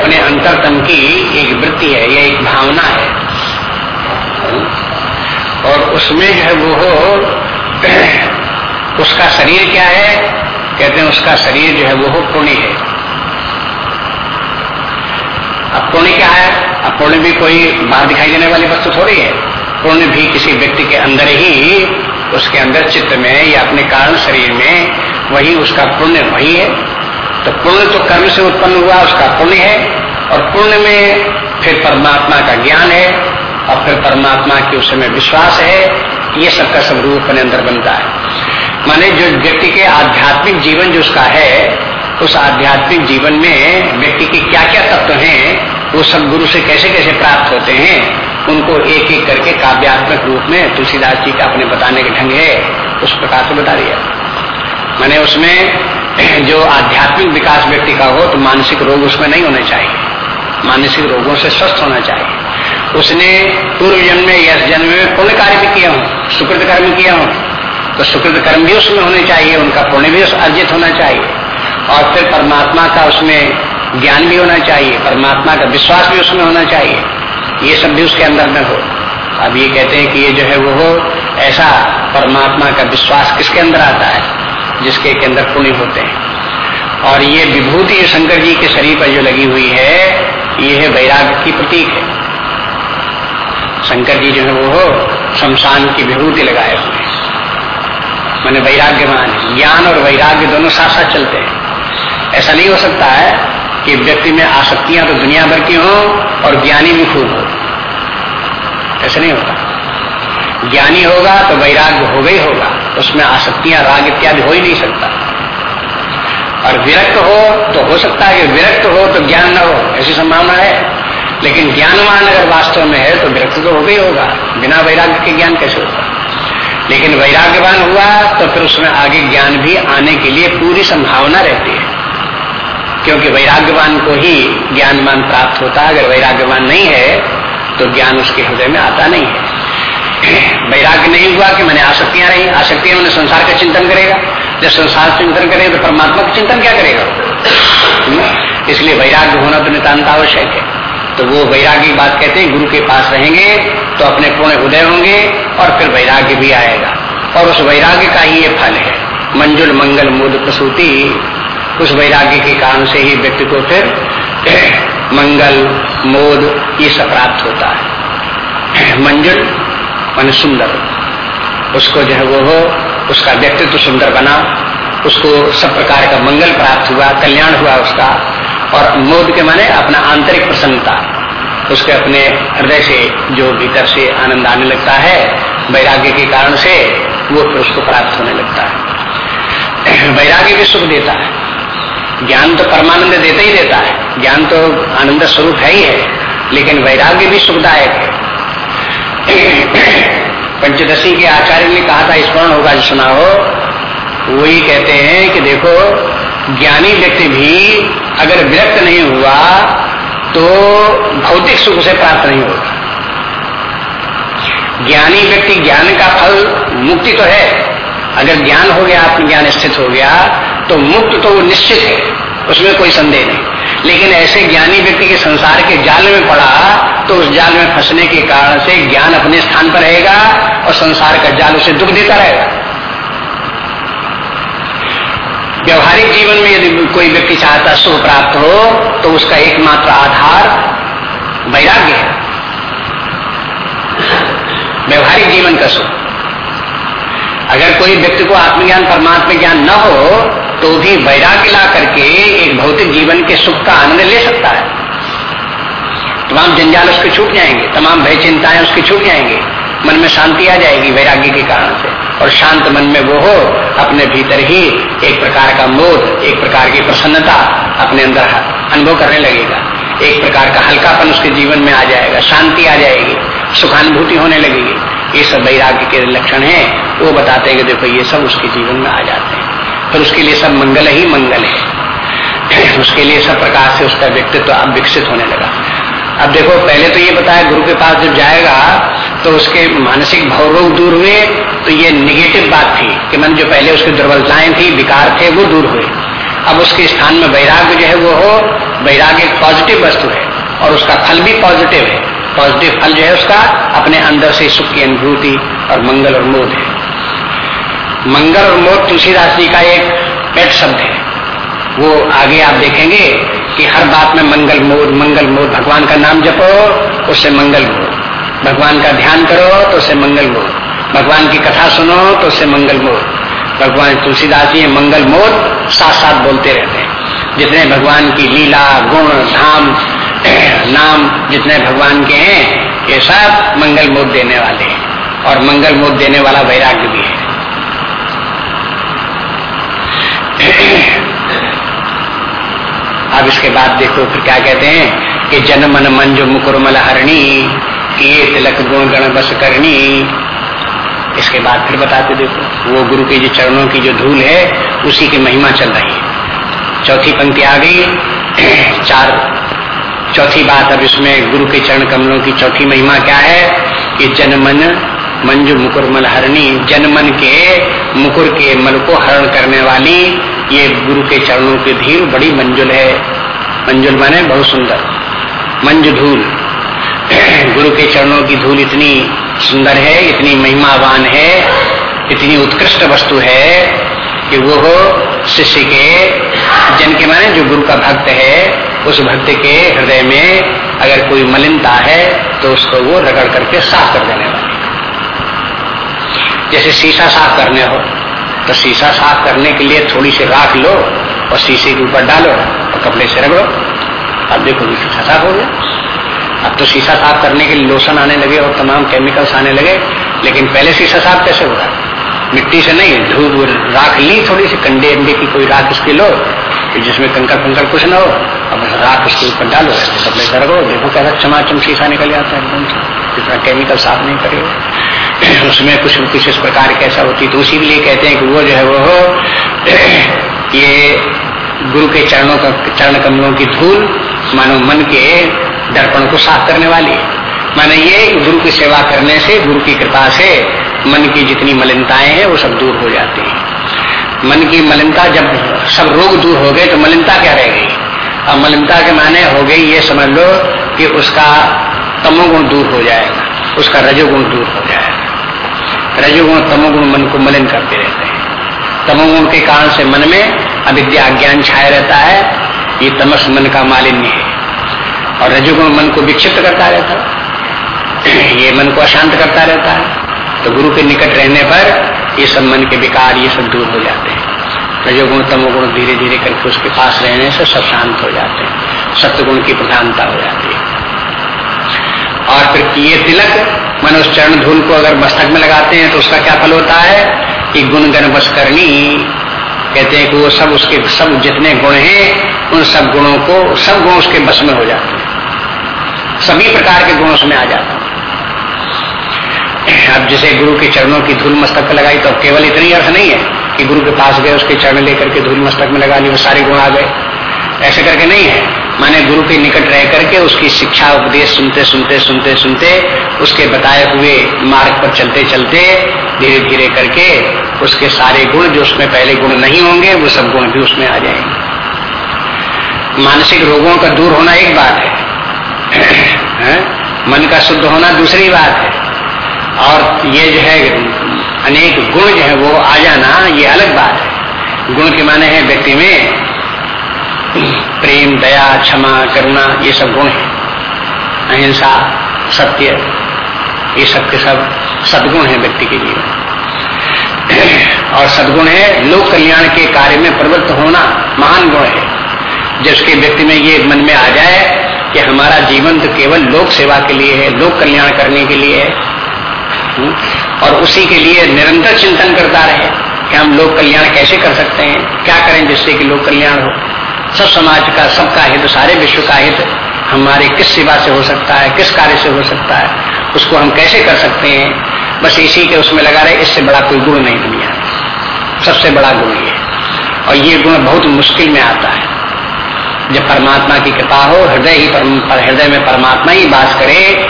[SPEAKER 1] अपने अंतरतम की एक वृत्ति है, यह एक भावना है। और उसमें जो है वो उसका शरीर क्या है? कहते हैं उसका शरीर जो है वो पुण्य है। अब पुण्य क्या है? अब पुण्य भी कोई बाहर दिखाई देने वाली वस्तु थोड़ी है। पुण्य भी किसी व्यक्ति के अंदर ही, उसके अंदर चित्त में या अपने कारण शरीर में वही उसका पुण्य वही है। तो पुण्य तो कर्म से उत्पन्न हुआ, उसका पुण्य है। और पुण्य में फिर परमात्मा का ज्ञान है और फिर परमात्मा की उसमें विश्वास है ये सबका सब रूप अपने अंदर बनता है। माने जो व्यक्ति के आध्यात्मिक जीवन जो उसका है, उस आध्यात्मिक जीवन में व्यक्ति के क्या क्या तत्व हैं, वो सब गुरु से कैसे कैसे प्राप्त होते हैं, उनको एक एक करके काव्यात्मक रूप में तुलसीदास जी का अपने बताने के ढंग है, उस प्रकार से बता दिया। मैंने उसमें जो आध्यात्मिक विकास व्यक्ति का हो तो मानसिक रोग उसमें नहीं होने चाहिए। मानसिक रोगों से स्वस्थ होना चाहिए। उसने पूर्व जन्म में यश जन्म में पुण्य कार्य भी किया हूँ, सुकृत कर्म किया हूँ तो सुकृत कर्म भी उसमें होने चाहिए, उनका पुण्य भी अर्जित होना चाहिए। और फिर परमात्मा का उसमें ज्ञान भी होना चाहिए, परमात्मा का विश्वास भी उसमें होना चाहिए। ये सब भी उसके अंदर में हो। अब ये कहते हैं कि ये जो है वो हो, ऐसा परमात्मा का विश्वास किसके अंदर आता है? जिसके के अंदर पुण्य होते हैं। और ये विभूति शंकर जी के शरीर पर जो लगी हुई है, ये है वैराग्य की प्रतीक है। शंकर जी जो है वो शमशान की विभूति लगाए हुए हैं। मैंने वैराग्यमान ज्ञान और वैराग्य दोनों साथ साथ चलते हैं। ऐसा नहीं हो सकता है कि व्यक्ति में आसक्तियाँ तो दुनिया भर की हो और ज्ञानी भी खूब हो। ऐसा नहीं होता। ज्ञानी होगा तो वैराग्य होगा ही होगा। उसमें आसक्तियाँ, राग इत्यादि हो ही नहीं सकता। और विरक्त हो तो हो सकता है कि विरक्त हो तो ज्ञान न हो, ऐसी संभावना है। लेकिन ज्ञानवान अगर वास्तव में है तो विरक्त तो हो गई होगा। बिना वैराग्य के ज्ञान कैसे होगा? लेकिन वैराग्यवान हुआ तो फिर उसमें आगे ज्ञान भी आने के लिए पूरी संभावना रहती है। क्योंकि वैराग्यवान को ही ज्ञानवान प्राप्त होता है। अगर वैराग्यवान नहीं है तो ज्ञान उसके हृदय में आता नहीं है। वैराग्य नहीं हुआ कि मैंने आसक्तियाँ रही? आसक्तियाँ मैंने संसार का चिंतन करेगा। जब संसार चिंतन करेगा तो परमात्मा का चिंतन क्या करेगा? हम्म? इसलिए वैराग्य होना तो नितान्त आवश्यक है। तो वो वैराग्य की बात कहते हैं, गुरु के पास रहेंगे तो अपने पुण्य उदय होंगे, और फिर वैराग्य भी आएगा। और उस वैराग्य का ही ये फल है। मंजुल, मंगल मूद प्रसूति, उस वैराग्य के कारण से ही व्यक्ति को फिर मंगल, मोद, ये सब प्राप्त होता है। मंजुल मान सुंदर। उसको जो है वो हो, उसका व्यक्तित्व सुंदर बना, उसको सब प्रकार का मंगल प्राप्त हुआ, कल्याण हुआ उसका, और मोद के माने अपना आंतरिक प्रसन्नता, उसके अपने हृदय से जो भीतर से आनंद आने लगता है, वैराग्य के कारण से वो फिर उसको प्राप्त होने लगता है। [CLEARS THROAT] वैराग्य भी सुख देता है। ज्ञान तो परमानंद देता ही देता है। ज्ञान तो आनंद स्वरूप है ही है, लेकिन वैराग्य भी सुखदायक है। पंचदशी के आचार्य ने कहा था, स्मरण होगा, जो सुना हो वही कहते हैं कि देखो, ज्ञानी व्यक्ति भी अगर विरक्त नहीं हुआ तो भौतिक सुख से प्राप्त नहीं होगा। ज्ञानी व्यक्ति ज्ञान का फल मुक्ति तो है। अगर ज्ञान हो गया, आत्मज्ञान स्थित हो गया तो मुक्त तो निश्चित है, उसमें कोई संदेह नहीं। लेकिन ऐसे ज्ञानी व्यक्ति के संसार के जाल में पड़ा तो उस जाल में फंसने के कारण से ज्ञान अपने स्थान पर रहेगा और संसार का जाल उसे दुख देता रहेगा। व्यवहारिक जीवन में यदि कोई व्यक्ति चाहता सुख प्राप्त हो तो उसका एकमात्र आधार वैराग्य है। व्यवहारिक जीवन का सुख। अगर कोई व्यक्ति को आत्मज्ञान, परमात्मा ज्ञान न हो तो भी वैराग्य ला करके एक भौतिक जीवन के सुख का आनंद ले सकता है। तमाम जंजाल उसके छूट जाएँगे, तमाम भय चिंताएँ उसकी छूट जाएँगे। मन में शांति आ जाएगी वैराग्य के कारण से। और शांत मन में वो हो, अपने भीतर ही एक प्रकार का मोद एक प्रकार की प्रसन्नता अपने अंदर अनुभव करने लगेगा। एक प्रकार का हल्कापन उसके जीवन में आ जाएगा, शांति आ जाएगी, सुखानुभूति होने लगेगी। ये सब वैराग्य के लक्षण है, वो बताते हैं कि देखो, ये सब उसके जीवन में आ जाते हैं। फिर उसके लिए सब मंगल ही मंगल है। [CLEARS THROAT] उसके लिए सब प्रकार से उसका व्यक्तित्व अब विकसित होने लगा। अब देखो, पहले तो ये बताया गुरु के पास जब जाएगा तो उसके मानसिक भावरोग दूर हुए तो ये निगेटिव बात थी कि मन जो पहले उसकी दुर्बलताएँ थी, विकार थे, वो दूर हुए। अब उसके स्थान में वैराग्य जो है वो हो, वैराग्य एक पॉजिटिव वस्तु है, और उसका फल भी पॉजिटिव है। पॉजिटिव फल जो है उसका अपने अंदर से सुख की अनुभूति और मंगल और मोद है। मंगल और मोद तुलसीदास जी का एक पेट शब्द है। वो आगे आप देखेंगे कि हर बात में मंगल मोद मंगल मोद भगवान का नाम जपो, उससे मंगल मोद भगवान का ध्यान करो तो उससे मंगल मोद भगवान की कथा सुनो तो उससे मंगल मोद भगवान तुलसीदास जी मंगल मोद साथ साथ बोलते रहते हैं। जितने भगवान की लीला, गुण, धाम, [CLEARS THROAT] नाम जितने भगवान के हैं, ये सब मंगल मोद देने वाले हैं। और मंगल मोद देने वाला वैराग्य भी है अब इसके बाद देखो, फिर क्या कहते हैं कि जन मन मन जो मुकुरमल हरणी किए तिलक गुण गण बस करनी इसके बाद फिर बताते देखो, वो गुरु के जो चरणों की जो धूल है, उसी की महिमा चल रही है। चौथी पंक्ति आ गई। [CLEARS THROAT] चार, चौथी बात, अब इसमें गुरु के चरण कमलों की चौथी महिमा क्या है? कि जनमन मंजू मुकुर मल हरणी जनमन के मुकुर के मल को हरण करने वाली ये गुरु के चरणों की धीर बड़ी मंजुल है। मंजुल माने बहुत सुंदर। मंजू धूल [CLEARS THROAT] गुरु के चरणों की धूल इतनी सुंदर है, इतनी महिमावान है, इतनी उत्कृष्ट वस्तु है कि वो हो शिष्य के जन के माने जो गुरु का भक्त है, उस भक्त के हृदय में अगर कोई मलिनता है तो उसको वो रगड़ करके साफ़ कर देने वाली। जैसे शीशा साफ़ करने हो तो शीशा साफ़ करने के लिए थोड़ी सी राख लो और शीशे के ऊपर डालो और कपड़े से रगड़ो। अब देखो शीशा साफ़ हो गया। अब तो शीशा साफ़ करने के लिए लोशन आने लगे और तमाम केमिकल्स आने लगे, लेकिन पहले शीशा साफ़ कैसे होगा? मिट्टी से नहीं, धूप राख ली थोड़ी सी, कंडे अंडे की कोई राख उसकी लो जिसमें कंकर कंकर कुछ ना हो, अब राख उसके ऊपर डालो कपड़े कर दो देखो कैसा चमाचम शीशा निकल जाता है एकदम से। जितना केमिकल साफ़ नहीं करे उसमें कुछ न कुछ इस प्रकार कैसा होती तो उसी के लिए कहते हैं कि वो जो है, वो [CLEARS THROAT] ये गुरु के चरणों का, चरण कमलों की धूल, मानो मन के दर्पण को साफ़ करने वाली है। माने ये गुरु की सेवा करने से, गुरु की कृपा से मन की जितनी मलिनताएँ हैं, वो सब दूर हो जाती हैं। मन की मलिनता जब सब रोग दूर हो गए तो मलिनता क्या रह गई? अब मलिनता के माने हो गई ये समझ लो कि उसका तमोगुण दूर हो जाएगा, उसका रजोगुण दूर हो जाएगा। रजोगुण तमोगुण मन को मलिन करते रहते हैं। तमोगुण के कारण से मन में अविद्या ज्ञान छाया रहता है। ये तमस मन का मालिन्य है। और रजोगुण मन को विक्षिप्त करता रहता है। ये मन को अशांत करता रहता है। तो गुरु के निकट रहने पर ये सब मन के विकार, ये सब दूर हो जाते हैं। रजोगुण, तमोगुण धीरे धीरे करके उसके पास रहने से सब शांत हो जाते हैं। सत्यगुण की प्रधानता हो जाती है। और फिर किए तिलक, मन उस चरण धूल को अगर मस्तक में लगाते हैं तो उसका क्या फल होता है? कि गुण गण बस करनी कहते हैं कि वो सब उसके, सब जितने गुण हैं, उन सब गुणों को, सब गुण उसके बस में हो जाते हैं। सभी प्रकार के गुण उसमें आ जाते अब जैसे गुरु के चरणों की धूल मस्तक पर लगाई तो केवल इतनी अर्थ नहीं है कि गुरु के पास गए, उसके चरण लेकर के धूल मस्तक में लगा ली, वो सारे गुण आ गए। ऐसे करके नहीं है। माने गुरु के निकट रह करके उसकी शिक्षा उपदेश सुनते सुनते सुनते सुनते उसके बताए हुए मार्ग पर चलते चलते धीरे धीरे करके उसके सारे गुण जो उसमें पहले गुण नहीं होंगे, वो सब गुण भी उसमें आ जाएँगे। मानसिक रोगों का दूर होना एक बात है। [CLEARS THROAT] है? मन का शुद्ध होना दूसरी बात है। और ये जो है, अनेक गुण जो है, वो आ जाना, ये अलग बात है। गुण के माने हैं व्यक्ति में प्रेम, दया, क्षमा, करुणा, ये सब गुण है। अहिंसा, सत्य, ये सब के सब सदगुण है व्यक्ति के जीवन। और सदगुण है, लोक कल्याण के कार्य में प्रवृत्त होना महान गुण है। जिसके व्यक्ति में ये मन में आ जाए कि हमारा जीवन तो केवल लोक सेवा के लिए है, लोक कल्याण करने के लिए है। हम्म? और उसी के लिए निरंतर चिंतन करता रहे कि हम लोक कल्याण कैसे कर सकते हैं, क्या करें जिससे कि लोक कल्याण हो। सब समाज का सबका हित सारे विश्व का हित हमारे किस सेवा से हो सकता है किस कार्य से हो सकता है उसको हम कैसे कर सकते हैं? बस इसी के उसमें लगा रहे इससे बड़ा कोई गुण नहीं दुनिया सबसे बड़ा गुण ये। और ये गुण बहुत मुश्किल में आता है। जब परमात्मा की कृपा हो हृदय ही पर, हृदय में परमात्मा ही बास करे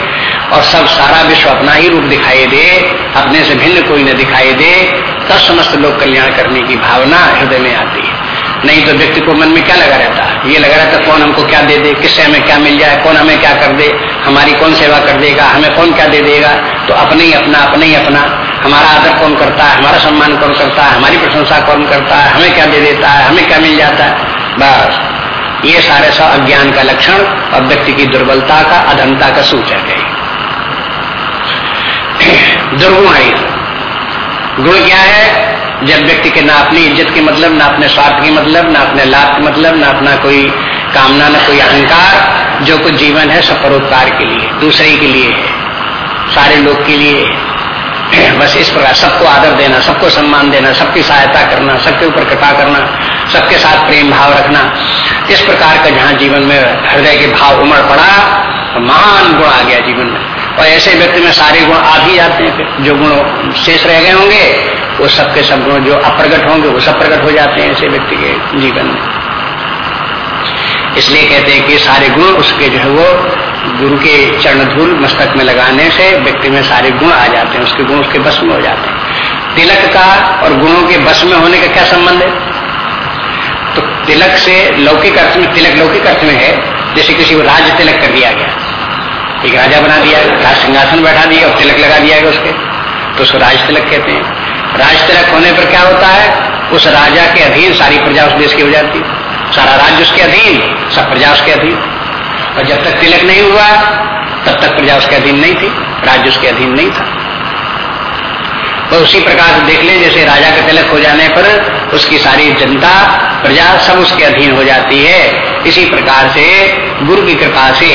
[SPEAKER 1] और सब सारा विश्व अपना ही रूप दिखाई दे अपने से भिन्न कोई न दिखाई दे तब समस्त लोग कल्याण करने की भावना हृदय में आती है। नहीं तो व्यक्ति को मन में क्या लगा रहता? है ये लगा रहता है कौन हमको क्या दे दे? किससे हमें क्या मिल जाए? कौन हमें क्या कर दे? हमारी कौन सेवा कर देगा? हमें कौन क्या दे देगा? तो अपने ही अपना, अपने ही अपना। हमारा आदर कौन करता है? हमारा सम्मान कौन करता है? हमारी प्रशंसा कौन करता है? हमें क्या दे देता है? हमें क्या मिल जाता है? बस। ये सारे सब अज्ञान का लक्षण और व्यक्ति की दुर्बलता का, अधमता का सूचक है। [CLEARS THROAT] दुर्गुण है गुण क्या है? जब व्यक्ति के ना अपनी इज़्ज़त के मतलब ना अपने स्वार्थ के मतलब ना अपने लाभ के मतलब ना अपना कोई कामना, ना कोई अहंकार, जो कुछ जीवन है, सब परोपकार के लिए, दूसरे के लिए, सारे लोग के लिए। बस इस प्रकार सबको आदर देना, सबको सम्मान देना, सबकी सहायता करना, सबके ऊपर कृपा करना, सबके साथ प्रेम भाव रखना। इस प्रकार का जहाँ जीवन में हृदय के भाव उमड़ पड़ा तो महान गुण आ गया जीवन में। और ऐसे व्यक्ति में सारे गुण आ भी जाते हैं, जो गुण शेष रह गए होंगे वो सबके सब गुण जो अप्रगट होंगे, वो सब प्रकट हो जाते हैं ऐसे व्यक्ति के जीवन में। इसलिए कहते हैं कि सारे गुण उसके जो है वो गुरु के चरण धूल मस्तक में लगाने से व्यक्ति में सारे गुण आ जाते हैं, उसके गुण उसके बस में हो जाते हैं। तिलक का और गुणों के बस में होने का क्या संबंध है? तो तिलक से लौकिक अर्थ में, तिलक लौकिक अर्थ में है, जैसे किसी को राज तिलक कर दिया गया। एक राजा बना दिया, राज सिंहासन बैठा दिया, और तिलक लगा दिया गया उसके। तो उसको राज तिलक कहते हैं। राज तिलक होने पर क्या होता है? उस राजा के अधीन सारी प्रजा उस देश की हो जाती सारा राज्य उसके अधीन, सब प्रजा उसके अधीन। और जब तक तिलक नहीं हुआ, तब तक प्रजा उसके अधीन नहीं थी, राज्य उसके अधीन नहीं था। तो उसी प्रकार से देख ले, जैसे राजा का तिलक हो जाने पर उसकी सारी जनता, प्रजा सब उसके अधीन हो जाती है। इसी प्रकार से गुरु की कृपा से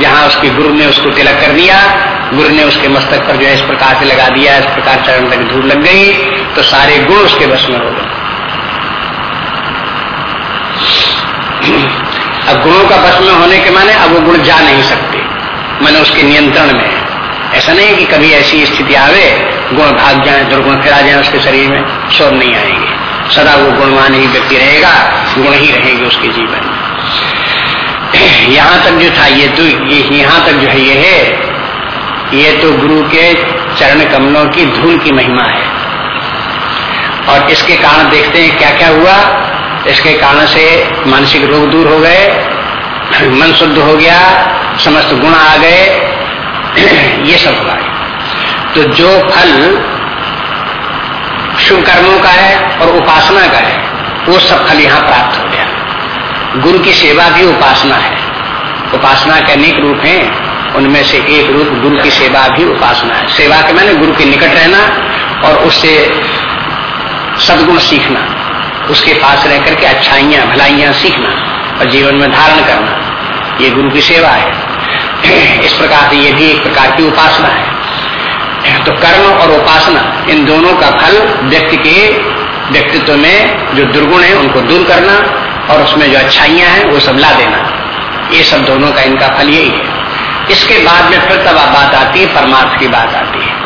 [SPEAKER 1] जहाँ उसके गुरु ने उसको तिलक कर दिया। गुरु ने उसके मस्तक पर जो है इस प्रकार से लगा दिया, इस प्रकार चरण तक धूल लग गई तो सारे गुण उसके बस में हो गए। अब गुणों का बस में होने के माने अब वो गुण जा नहीं सकते। मैंने उसके नियंत्रण में ऐसा नहीं कि कभी ऐसी स्थिति आवे, गुण भाग जाए, दुर्गुण फिरा जाए, उसके शरीर में शोर नहीं आएँगे। सदा वो गुणवान ही व्यक्ति रहेगा, गुण ही रहेंगे उसके जीवन में। यहाँ तक जो था, ये तो यहाँ तक जो है, ये है, ये तो गुरु के चरण कमलों की धूल की महिमा है। और इसके कारण देखते हैं क्या क्या हुआ। इसके कारण से मानसिक रोग दूर हो गए, मन शुद्ध हो गया, समस्त गुण आ गए, ये सब हुआ तो जो फल शुभ कर्मों का है और उपासना का है, वो सब फल यहाँ प्राप्त हो गया। गुरु की सेवा भी उपासना है। उपासना के अनेक रूप हैं, उनमें से एक रूप गुरु की सेवा भी उपासना है। सेवा के मैंने गुरु के निकट रहना और उससे सदगुण सीखना, उसके पास रह करके अच्छाइयाँ, भलाइयाँ सीखना और जीवन में धारण करना, ये गुरु की सेवा है। इस प्रकार से ये भी एक प्रकार की उपासना है। तो कर्म और उपासना, इन दोनों का फल व्यक्ति के व्यक्तित्व में जो दुर्गुण है, उनको दूर करना और उसमें जो अच्छाइयाँ हैं, वो सब ला देना। ये सब दोनों का इनका फल यही है। इसके बाद में फिर तब बात आती है, परमार्थ की बात आती है।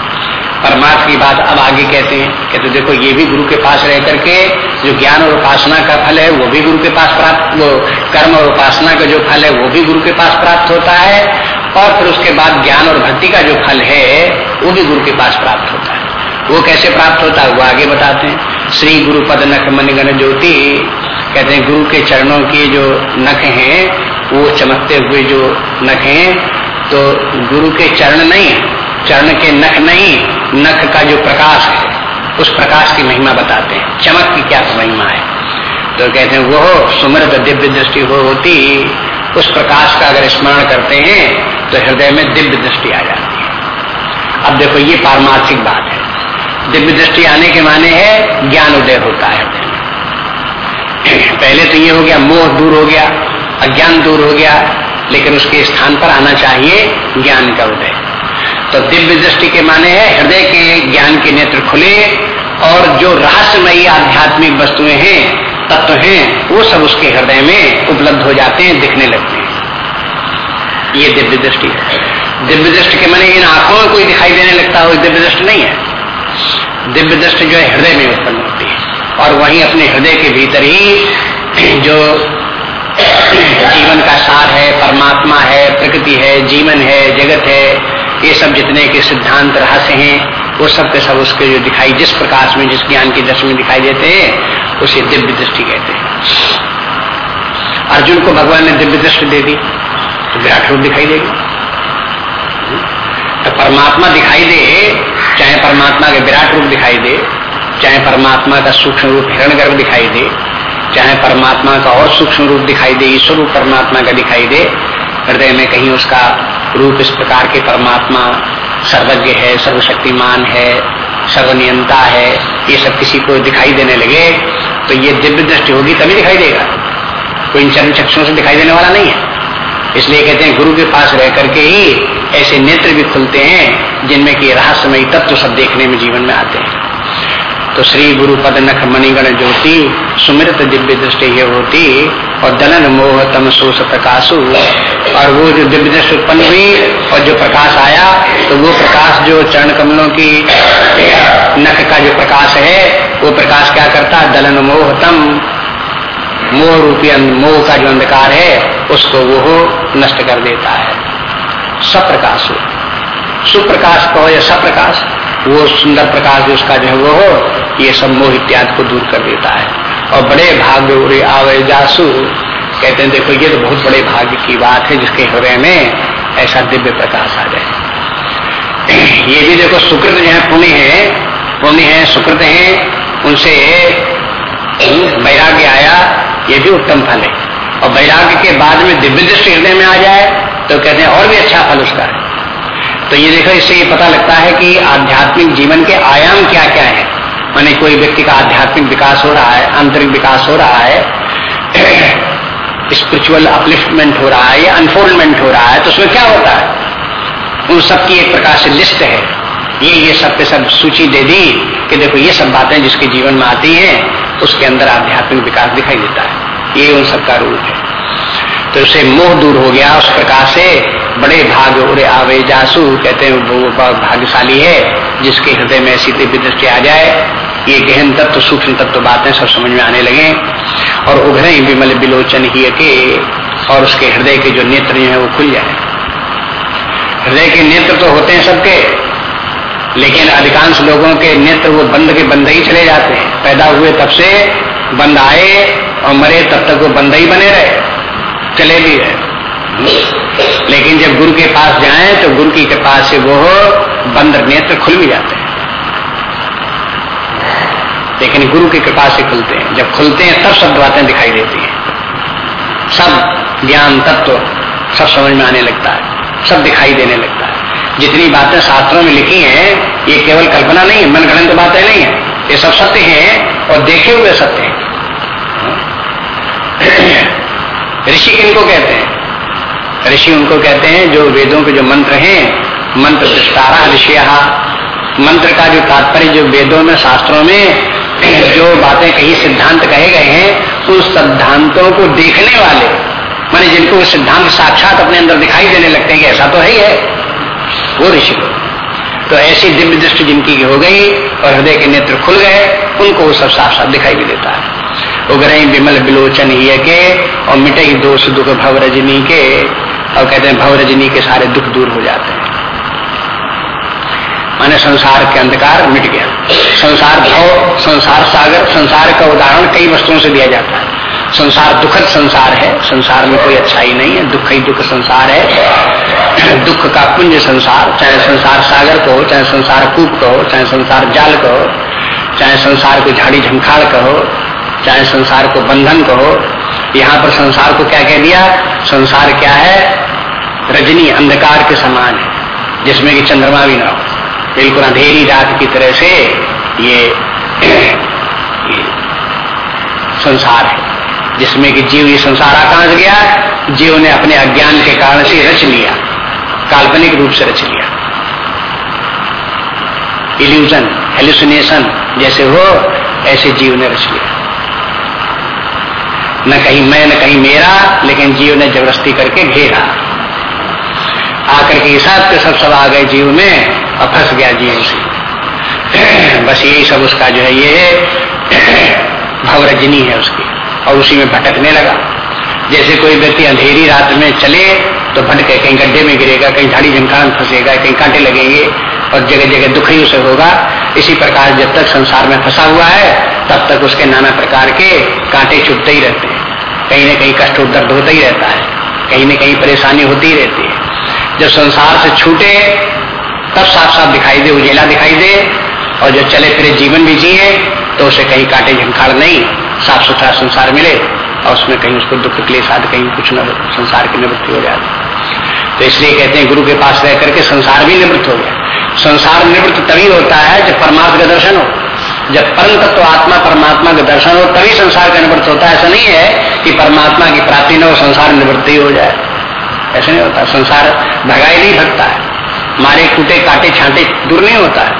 [SPEAKER 1] परमार्थ की बात अब आगे कहते हैं कि तो देखो, ये भी गुरु के पास रह करके जो ज्ञान और उपासना का फल है, वो भी गुरु के पास प्राप्त, वो कर्म और उपासना का जो फल है, वो भी गुरु के पास प्राप्त होता है। और फिर उसके बाद ज्ञान और भक्ति का जो फल है, वो भी गुरु के पास प्राप्त होता है। वो कैसे प्राप्त होता है, वो आगे बताते हैं। श्री गुरु पद नख मनगण ज्योति, कहते हैं गुरु के चरणों के जो नख हैं, वो चमकते हुए जो नख हैं तो गुरु के चरण नहीं, चरण के नख नहीं, नख का जो प्रकाश है, उस प्रकाश की महिमा बताते हैं। चमक की क्या महिमा है? तो कहते हैं वो सुमृत दिव्य दृष्टि हो होती, उस प्रकाश का अगर स्मरण करते हैं तो हृदय में दिव्य दृष्टि आ जाती है। अब देखो, ये पारमार्थिक बात है। दिव्य दृष्टि आने के माने है, ज्ञान उदय होता है। पहले तो ये हो गया, मोह दूर हो गया, अज्ञान दूर हो गया, लेकिन उसके स्थान पर आना चाहिए ज्ञान का उदय। तो दिव्य दृष्टि के माने है, हृदय के ज्ञान के नेत्र खुले, और जो रहस्यमयी आध्यात्मिक वस्तुएँ हैं, तत्व हैं, वो सब उसके हृदय में उपलब्ध हो जाते हैं, दिखने लगते हैं। ये दिव्य दृष्टि है। दिव्य दृष्टि के माने इन आँखों में कोई दिखाई देने लगता है, दिव्य दृष्टि नहीं है। दिव्य दृष्टि जो है हृदय में उत्पन्न होती है। और वहीं अपने हृदय के भीतर ही जो जीवन का सार है, परमात्मा है, प्रकृति है, जीवन है, जगत है, ये सब जितने के सिद्धांत रहस्य हैं, वो सब के सब उसके जो दिखाई, जिस प्रकाश में, जिस ज्ञान की दृष्टि में दिखाई देते हैं, उसे दिव्य दृष्टि कहते हैं। अर्जुन को भगवान ने दिव्य दृष्टि दे दी तो विराट रूप दिखाई देगी। तो परमात्मा दिखाई दे चाहे परमात्मा के विराट रूप दिखाई दे, चाहे परमात्मा का सूक्ष्म रूप हिरण गर्भ दिखाई दे, चाहे परमात्मा का और सूक्ष्म रूप दिखाई दे, ईश्वर रूप परमात्मा का दिखाई दे, हृदय में कहीं उसका रूप इस प्रकार के परमात्मा सर्वज्ञ है, सर्वशक्तिमान है, सर्वनियंता है, ये सब किसी को दिखाई देने लगे तो ये दिव्य दृष्टि होगी तभी दिखाई देगा। कोई इन चरण चक्षुओं से दिखाई देने वाला नहीं है। इसलिए कहते हैं गुरु के पास रह करके ही ऐसे नेत्र भी खुलते हैं जिनमें कि रहस्यमय तत्व सब देखने में जीवन में आते हैं। तो श्री गुरु पद नख मणिगण ज्योति सुमृत दिव्य दृष्टि ये होती, और दलन मोह तम सोस प्रकाशु। और वो जो दिव्य दृष्टि उत्पन्न हुई, और जो प्रकाश आया तो वो प्रकाश जो चरण कमलों की नख का जो प्रकाश है, वो प्रकाश क्या करता? है दलन मोह तम। मोह रूपी मोह का जो अंधकार है, उसको वो नष्ट कर देता है। सप्रकाश हो सुप्रकाश कहो या सप्रकाश, वो सुंदर प्रकाश जो उसका जो है वो हो, ये सब मोह इत्यादि को दूर कर देता है। और बड़े भाग्य उड़े आवे जासु, कहते हैं, देखो, ये तो बहुत बड़े भाग्य की बात है जिसके हृदय में ऐसा दिव्य प्रकाश आ जाए। ये भी देखो, सुकृत जो है, पुण्य है। पुण्य है, सुकृत है, उनसे वैराग्य आया, ये भी उत्तम फल है। और वैराग्य के बाद में दिव्य दृष्टि हृदय में आ जाए तो कहते हैं, और भी अच्छा फल उसका है। तो ये देखो, इससे ये पता लगता है कि आध्यात्मिक जीवन के आयाम क्या क्या है। माने कोई व्यक्ति का आध्यात्मिक विकास हो रहा है, आंतरिक विकास हो रहा है [CLEARS THROAT] स्पिरिचुअल अपलिफ्टमेंट हो रहा है या अनफोल्डमेंट हो रहा है तो उसमें क्या होता है? उन सब की एक प्रकार से लिस्ट है। ये ये सब पे सब सूची दे दी कि देखो, ये सब बातें जिसके जीवन में आती हैं, उसके अंदर आध्यात्मिक विकास दिखाई देता है। ये उन सब का रूप है। तो उसे मोह दूर हो गया, उस प्रकार से बड़े भाग उड़े आवे। जासू कहते हैं, वो भाग्यशाली है, जिसके हृदय में ऐसी दिव्य दृष्टि आ जाए। ये गहन तत्व, सूक्ष्म तत्व बातें सब समझ में आने लगे। और उभरे विमल बिलोचन ही के और उसके हृदय के जो नेत्र जो है, वो खुल जाए। हृदय के नेत्र तो होते हैं सबके, लेकिन अधिकांश लोगों के नेत्र वो बंद के बंद ही चले जाते हैं। पैदा हुए तब से बंद आए और मरे तब तक वो बंद ही बने रहे। चले भी रहे लेकिन जब गुरु के पास जाए तो गुरु की कृपा से वो बंद नेत्र खुल भी जाते हैं। लेकिन गुरु की कृपा से खुलते हैं। जब खुलते हैं, तब सब बातें दिखाई देती हैं। सब ज्ञान तत्व तो सब समझ में आने लगता है। सब दिखाई देने लगता है। जितनी बातें शास्त्रों में लिखी हैं, ये केवल कल्पना नहीं है मनगणन तो बातें नहीं है। ये सब सत्य हैं और देखे हुए सत्य हैं। ऋषि किनको कहते हैं? ऋषि उनको कहते हैं जो वेदों के जो मंत्र हैं, मंत्र विस्तारा ऋषि मंत्र का जो तात्पर्य जो वेदों में, शास्त्रों में, जो बातें कही, सिद्धांत कहे गए हैं उन सिद्धांतों को देखने वाले, माने जिनको वो सिद्धांत साक्षात अपने अंदर दिखाई देने लगते हैं कि ऐसा तो है ही है, वो ऋषि तो ऐसी दिव्य दृष्टि जिनकी हो गई और हृदय के नेत्र खुल गए, उनको वो सब साफ़ साफ़ दिखाई भी देता है। उगरे विमल बिलोचन ही के, और मिटे दोष दुख भव रजनी के, और कहते हैं भव रजनी के सारे दुख दूर हो जाते हैं। माने संसार के अंधकार मिट गया। संसार भव, संसार सागर, संसार का उदाहरण कई वस्तुओं से दिया जाता है। संसार दुखद संसार है, संसार में कोई अच्छाई नहीं है, दुख ही दुख संसार है। दुख का पुण्य संसार, चाहे संसार सागर को चाहे संसार कूप कहो चाहे संसार जाल कहो चाहे संसार को झाड़ी झंखाड़ कहो चाहे संसार को बंधन कहो यहाँ पर संसार को क्या कह दिया? संसार क्या है? रजनी अंधकार के समान है जिसमें कि चंद्रमा भी ना हो। बिल्कुल अंधेरी रात की तरह से ये, ये संसार है जिसमें कि जीव ये संसार आकाश गया? जीव ने अपने अज्ञान के कारण से रच लिया काल्पनिक रूप से रच लिया। इल्यूजन हेलुसिनेशन जैसे हो ऐसे जीव ने रच लिया। न कहीं मैं, न कहीं मेरा, लेकिन जीव ने ज़बरदस्ती करके घेरा। आकर के हिसाब के सब सब आ गए जीव में, और फंस गया जीव से। बस यही सब उसका जो है ये भवरजनी है उसकी, और उसी में भटकने लगा। जैसे कोई व्यक्ति अंधेरी रात में चले तो भटके, कहीं गड्ढे में गिरेगा, कहीं झाड़ी झंकार फंसेगा, कहीं कांटे लगेंगे, और जगह जगह दुख ही उसे होगा। इसी प्रकार जब तक संसार में फंसा हुआ है, तब तक उसके नाना प्रकार के कांटे चुभते ही रहते हैं। कहीं न कहीं कष्ट दर्द होता ही रहता है। कहीं न कहीं परेशानी होती ही रहती है। जब संसार से छूटे, तब साफ़ साफ़ दिखाई दे, उजेला दिखाई दे, और जब चले फिरे जीवन भी जिए तो उसे कहीं काटे झंखाड़ नहीं साफ़ सुथरा संसार मिले, और उसमें कहीं उसको दुख के लिए साथ कहीं कुछ न संसार की निवृत्ति हो जाती तो इसलिए कहते हैं, गुरु के पास रह करके संसार भी निवृत्त हो गया। संसार निवृत्त तभी होता है जब परमात्मा का दर्शन हो। जब परम तत्व आत्मा, परमात्मा का दर्शन हो तभी संसार का निवृत्त होता है। ऐसा नहीं है कि परमात्मा की प्राप्ति न हो, संसार निवृत्ति हो जाए। ऐसा नहीं होता। संसार भगाई नहीं भगता है। मारे, कूटे, काटे, छांटे दूर नहीं होता है।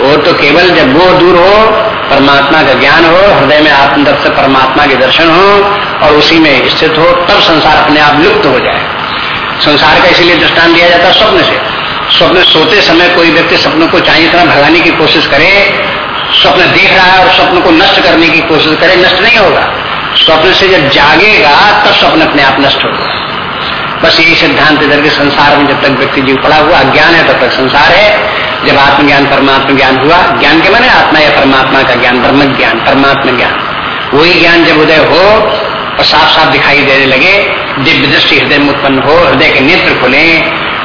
[SPEAKER 1] वो तो केवल जब वो दूर हो, परमात्मा का ज्ञान हो, हृदय में आत्मदर्श परमात्मा के दर्शन हो और उसी में स्थित हो, तब संसार अपने आप लुप्त हो जाए। संसार का इसीलिए दृष्टान दिया जाता है स्वप्न से। स्वप्न सोते समय कोई व्यक्ति सपनों को चाहिए तरह भगाने की कोशिश करे स्वप्न देख रहा है और स्वप्न को नष्ट करने की कोशिश करे, नष्ट नहीं होगा। स्वप्न से जब जागेगा, तब स्वप्न अपने आप नष्ट होगा। बस यही सिद्धांत इधर के संसार में जब तक व्यक्ति जीव पड़ा हुआ, अज्ञान है, तब तक संसार है। जब आत्मज्ञान, परमात्मा ज्ञान हुआ, ज्ञान के माने आत्मा या परमात्मा का ज्ञान ब्रह्म ज्ञान परमात्मा ज्ञान। वही ज्ञान जब उदय हो और साफ़ साफ़ दिखाई देने लगे, दिव्य दृष्टि हृदय में उत्पन्न हो, हृदय के नेत्र खुले,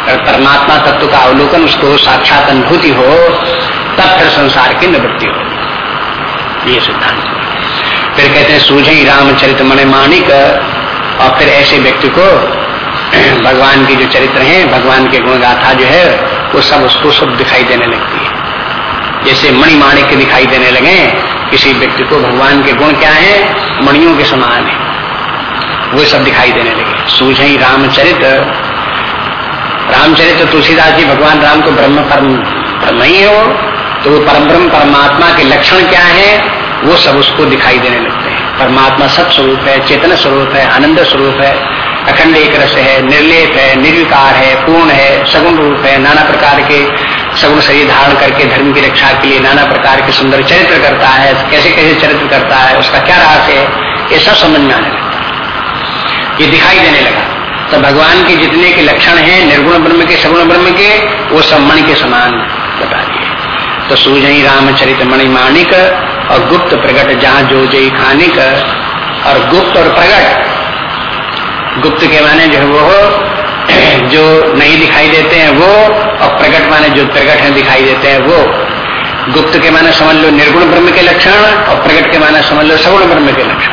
[SPEAKER 1] परमात्मा तत्व का अवलोकन, उसको साक्षात अनुभूति हो तब फिर संसार की निवृत्ति हो ये सिद्धांत फिर कहते हैं, सूझे रामचरित मणि माणिक। और फिर ऐसे व्यक्ति को [CLEARS THROAT] भगवान की जो चरित्र हैं, भगवान के गुण गाथा जो है, वो सब उसको सब दिखाई देने लगती है। जैसे मणि माणिक दिखाई देने लगे, किसी व्यक्ति को भगवान के गुण क्या है? मणियों के समान है। वो सब दिखाई देने लगे। सूझे रामचरित। रामचरित्र तुलसीदास जी भगवान राम को ब्रह्म परम ब्रह्म ही हो तो वो परम ब्रह्म परमात्मा के लक्षण क्या है, वो सब उसको दिखाई देने लगते हैं। परमात्मा सत स्वरूप है, चेतन स्वरूप है, आनंद स्वरूप है, अखंड एक रस है, निर्लेप है, निर्विकार है, पूर्ण है, सगुण रूप है, नाना प्रकार के सगुण शरीर धारण करके धर्म की रक्षा के लिए नाना प्रकार के सुंदर चरित्र करता है, कैसे कैसे चरित्र करता है, उसका क्या रहस्य है, ये सब समझ में आने लगता ये दिखाई देने लगा। तो भगवान के जितने के लक्षण हैं, निर्गुण ब्रह्म के, सगुण ब्रह्म के, वो सब मणि के समान बता दिए तो सूझई रामचरित मणि माणिक और गुप्त प्रगट जहाँ जो जय खानिक और गुप्त और प्रगट। गुप्त के माने जो है वो [CLEARS THROAT] जो नहीं दिखाई देते हैं वो और प्रगट माने जो प्रगट है दिखाई देते हैं वो। गुप्त के माने समझ लो निर्गुण ब्रह्म के लक्षण और प्रगट के माने समझ लो सगुण ब्रह्म के लक्षण।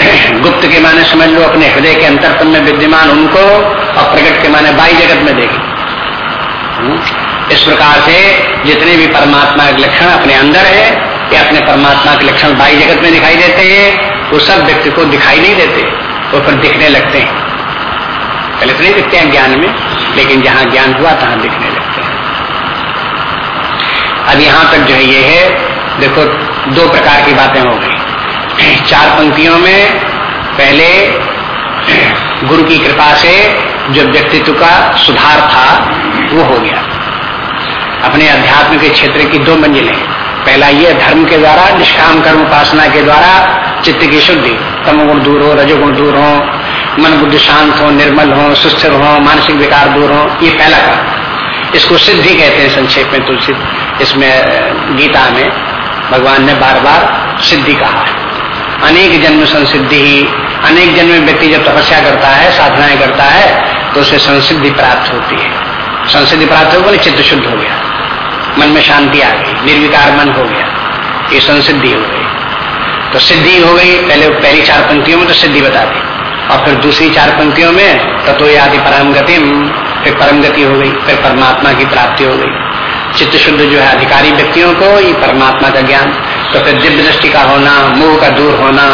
[SPEAKER 1] [CLEARS THROAT] गुप्त के माने समझ लो अपने हृदय के अंतरतम में विद्यमान उनको और प्रकट के माने बाई जगत में देखें? इस प्रकार से जितने भी परमात्मा के लक्षण अपने अंदर है, या अपने परमात्मा के लक्षण बाई जगत में दिखाई देते हैं, वो सब व्यक्ति को दिखाई नहीं देते, वो फिर दिखने लगते हैं। पहले तो नहीं दिखते हैं ज्ञान में, लेकिन जहाँ ज्ञान हुआ, तहां दिखने लगते हैं। अब यहाँ तक जो है ये है, देखो, दो प्रकार की बातें हो गई। चार पंक्तियों में पहले गुरु की कृपा से जो व्यक्तित्व का सुधार था वो हो गया। अपने अध्यात्म के क्षेत्र की दो मंजिलें। पहला ये धर्म के द्वारा, निष्काम कर्म उपासना के द्वारा चित्त की शुद्धि। तमगुण दूर हो, रजोगुण दूर हो, मन बुद्धि शांत हो, निर्मल हो, सुस्थिर हो, मानसिक विकार दूर हो, ये पहला काम इसको सिद्धि कहते हैं संक्षेप में तुलसी। इसमें, गीता में भगवान ने बार बार सिद्धि कहा है। अनेक जन्म संसिद्धि ही, अनेक जन्म व्यक्ति जब तपस्या करता है, साधनाएँ करता है तो उसे संसिद्धि प्राप्त होती है। संसिद्धि प्राप्त हो गई, चित्त शुद्ध हो गया। मन में शांति आ गई, निर्विकार मन हो गया। ये संसिद्धि हो गई। तो सिद्धि हो गई, पहले पहली चार पंक्तियों में तो सिद्धि बता दी। और फिर दूसरी चार पंक्तियों में तत्व आदि परम गति फिर परम गति हो गई, फिर परमात्मा की प्राप्ति हो गई। चित्त शुद्ध जो है, अधिकारी व्यक्तियों को, ये परमात्मा का ज्ञान। तो फिर दिव्य दृष्टि का होना, मुँह का दूर होना,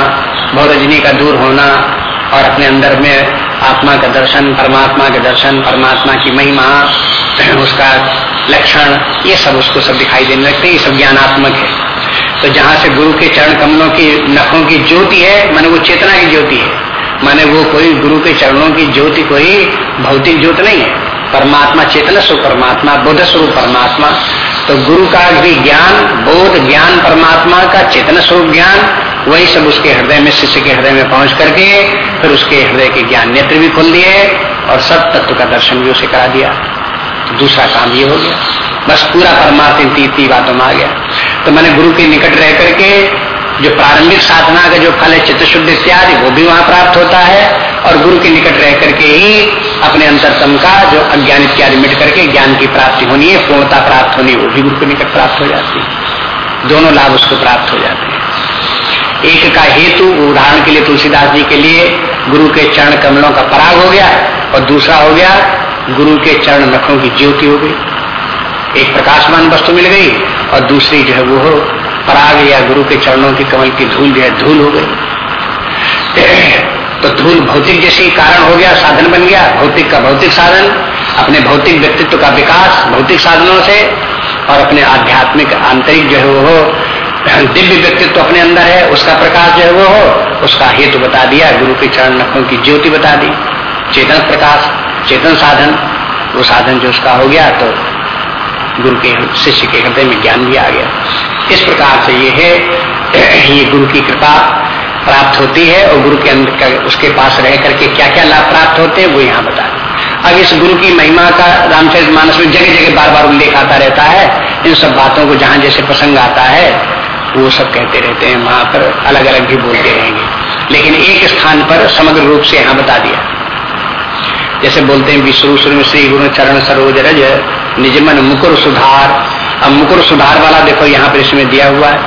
[SPEAKER 1] भौरजनी का दूर होना, और अपने अंदर में आत्मा का दर्शन, परमात्मा के दर्शन, परमात्मा की महिमा, [CLEARS THROAT] उसका लक्षण, ये सब उसको सब दिखाई देने लगते ये सब ज्ञानात्मक है। तो जहाँ से गुरु के चरण कमलों की, नखों की ज्योति है, माने वो चेतना की ज्योति है। माने वो कोई गुरु के चरणों की ज्योति, कोई भौतिक ज्योति नहीं है। परमात्मा चेतन स्वरूप परमात्मा बुद्ध स्वरूप परमात्मा। तो गुरु का भी ज्ञान, बोध ज्ञान परमात्मा का चेतन स्वरूप ज्ञान वही सब उसके हृदय में शिष्य के हृदय में पहुँच करके फिर उसके हृदय के ज्ञान नेत्र भी खोल दिए और सब तत्व का दर्शन भी उसे करा दिया। तो दूसरा काम ये हो गया। बस पूरा परमार्थ इन बातों में आ गया। तो मैंने गुरु के निकट रह करके जो प्रारंभिक साधना का जो फल है, चित्त शुद्ध इत्यादि, वो भी वहाँ प्राप्त होता है और गुरु के निकट रह करके ही अपने अंतरतम का जो अज्ञान इत्यादि मिट करके ज्ञान की प्राप्ति होनी है, पूर्णता प्राप्त होनी वो भी गुरु के निकट प्राप्त हो जाती है। दोनों लाभ उसको प्राप्त हो जाते हैं। एक का हेतु उदाहरण के लिए तुलसीदास जी के लिए गुरु के चरण कमलों का पराग हो गया और दूसरा हो गया गुरु के चरण नखों की ज्योति हो गई। एक प्रकाशमान वस्तु मिल गई और दूसरी जो है वो पराग या गुरु के चरणों की कमल की धूल जो है धूल हो गई। तो धूल भौतिक जैसे कारण हो गया, साधन बन गया, भौतिक का भौतिक साधन, अपने भौतिक व्यक्तित्व का विकास भौतिक साधनों से और अपने आध्यात्मिक आंतरिक जो है वो दिव्य व्यक्तित्व तो अपने अंदर है, उसका प्रकाश जो है वो हो, उसका हेतु बता दिया, गुरु के चरण नखों की ज्योति बता दी। चेतन प्रकाश, चेतन साधन, वो साधन जो उसका हो गया तो गुरु के शिष्य के हृदय में ज्ञान भी आ गया। इस प्रकार से ये है, [CLEARS THROAT] ये गुरु की कृपा प्राप्त होती है, और गुरु के अंदर उसके पास रह करके क्या क्या लाभ प्राप्त होते हैं, वो यहाँ बता अब इस गुरु की महिमा का रामचरित मानस में जगह जगह बार बार उल्लेख आता रहता है, इन सब बातों को जहाँ जैसे प्रसंग आता है वो सब कहते रहते हैं, वहाँ पर अलग अलग भी बोलते रहेंगे। लेकिन एक स्थान पर समग्र रूप से यहाँ बता दिया। जैसे बोलते हैं विश्व श्री गुरु चरण सरोज रज निजमन मुकुर सुधार। अब मुकुर सुधार वाला देखो, यहाँ पर इसमें दिया हुआ है।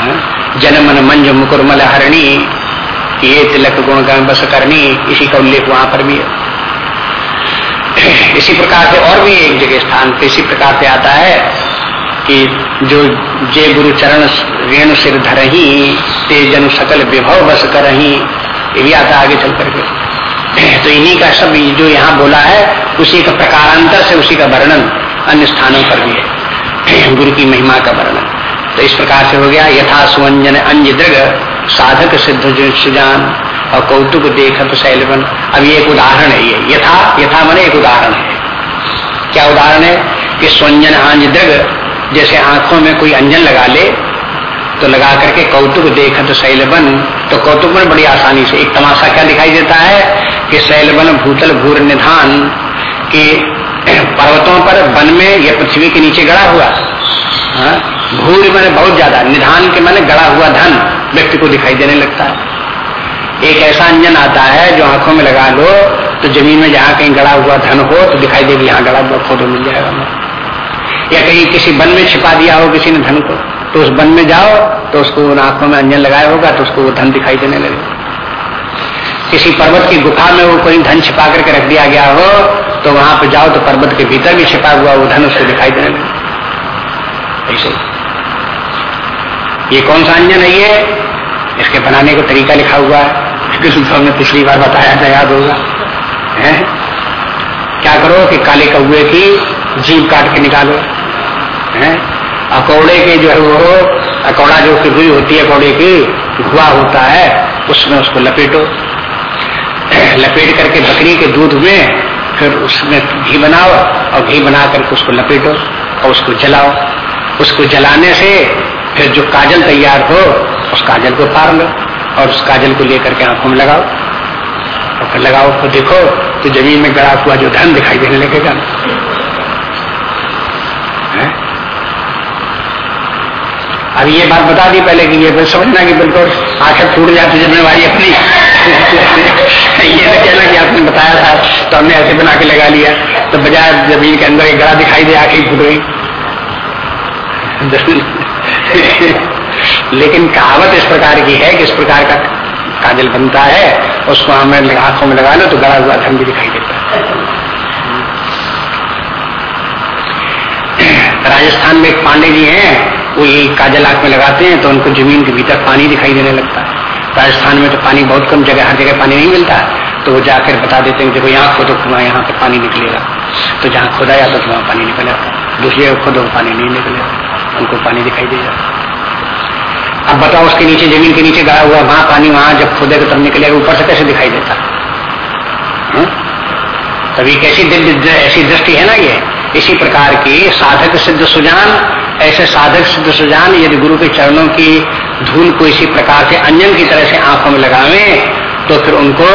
[SPEAKER 1] हाँ? जनमन मंज मुकुर मल हरणी ये तिलक गुण का बस करनी, इसी का उल्लेख वहाँ पर भी है। इसी प्रकार से और भी एक जगह स्थान पे इसी प्रकार से आता है कि जो जे गुरु चरण रेणु सिर धरही ते जन सकल विभव बस करही ये भी आता आगे चल करके। तो इन्हीं का सब जो यहाँ बोला है, उसी का प्रकारांतर से उसी का वर्णन अन्य स्थानों पर भी है। गुरु की महिमा का वर्णन। तो इस प्रकार से हो गया, यथा सुवंजन अंज दृग, साधक सिद्ध सुजान, और कौतुक देखत शैलवन अब ये एक उदाहरण है ये। यथा यथा मने एक उदाहरण है। क्या उदाहरण है? कि स्वंजन अंज दृग जैसे आँखों में कोई अंजन लगा ले तो लगा करके कौतुक देखत शैलवन तो कौतुक में बड़ी आसानी से। एक तमाशा क्या दिखाई देता है कि शैलवन भूतल भूर निधान, की पर्वतों पर वन में या पृथ्वी के नीचे गड़ा हुआ। हाँ? भूर मैंने बहुत ज़्यादा। निधान के मैंने गड़ा हुआ धन व्यक्ति को दिखाई देने लगता है। एक ऐसा अंजन आता है जो आँखों में लगा लो तो ज़मीन में जहाँ कहीं गड़ा हुआ धन हो तो दिखाई देगी, यहाँ गड़ा हुआ फ़ोटो मिल जाएगा या कहीं किसी वन में छिपा दिया हो किसी ने धन को तो उस वन में जाओ तो उसको उन आँखों में अंजन लगाया होगा तो उसको वो धन दिखाई देने लगे। किसी पर्वत की गुफा में वो कोई धन छिपा करके रख दिया गया हो तो वहाँ पर जाओ तो पर्वत के भीतर भी छिपा हुआ वो धन उसको दिखाई देने लगे। ऐसे ये कौन सा अंजन है ये? इसके बनाने का तरीका लिखा हुआ है। हमने पिछली बार बताया था, याद होगा। है? क्या करो कि काले कौए की जीव काट के निकालो। है? अकौड़े के जो है वो, अकौड़ा जो रुई होती है, अकौड़े की धुआ होता है, उसमें उसको लपेटो। लपेट करके बकरी के दूध में, फिर उसमें घी बनाओ और घी बना करके उसको लपेटो और उसको जलाओ। उसको जलाने से फिर जो काजल तैयार हो, उस काजल को पार लो और उस काजल को लेकर के आँखों में लगाओ। और फिर लगाओ तो देखो तो ज़मीन में गड़ा हुआ जो धन दिखाई देने लगेगा। अब ये बात बता दी पहले कि ये समझना कि बिल्कुल आखिर फूट जाती जिम्मेवारी अपनी। [LAUGHS] ये तो कहना कि आपने बताया था तो हमने ऐसे बना के लगा लिया। तो बजाय ज़मीन के अंदर एक गड़ा दिखाई दे आखिर फूट गई। [LAUGHS] लेकिन कहावत इस प्रकार की है कि इस प्रकार का काजल बनता है उसको हमें आँखों में लगा लो तो गड़ा धन भी दिखाई देता है। राजस्थान में एक पांडे जी हैं, वो ये काजल आँख में लगाते हैं तो उनको ज़मीन के भीतर पानी दिखाई देने लगता है। राजस्थान में तो पानी बहुत कम जगह, हर जगह पानी नहीं मिलता। तो वो जाकर बता देते हैं, देखो यहाँ खोदो वहाँ यहाँ पे पानी निकलेगा। तो जहाँ खोदा जाता तो वहाँ पानी निकल जाता दूसरी जगह खोदो पानी नहीं निकलेगा उनको पानी दिखाई दे जाता अब बताओ, उसके नीचे, ज़मीन के नीचे गाया हुआ वहाँ पानी, वहाँ जब खोदेगा तब निकलेगा, ऊपर से कैसे दिखाई देता? हम्म? तभी कैसी ऐसी दृष्टि है ना ये? इसी प्रकार की साधक सिद्ध सुजान, ऐसे साधक सिद्ध सुजान यदि गुरु के चरणों की धूल को इसी प्रकार से अंजन की तरह से आँखों में लगावे तो फिर उनको,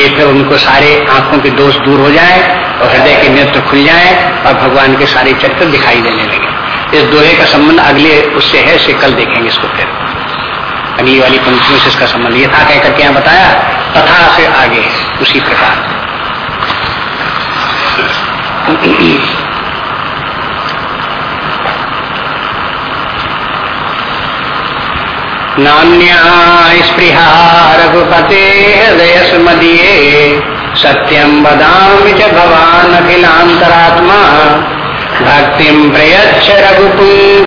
[SPEAKER 1] ये फिर उनको सारे आँखों के दोष दूर हो जाए और हृदय के नेत्र खुल जाए और भगवान के सारे चक्र दिखाई देने लगे। इस दोहे का संबंध अगले उससे है से कल देखेंगे इसको फिर। अगली वाली पंक्तियों से इसका संबंध ये था कह करके यहाँ बताया, तथा से आगे, उसी प्रकार। नान्या स्पृहा रघुपते हृदय सुमदीए सत्यम बदा च भवान अखिलांतरात्मा भक्तिम प्रयच्छ रघुपुंग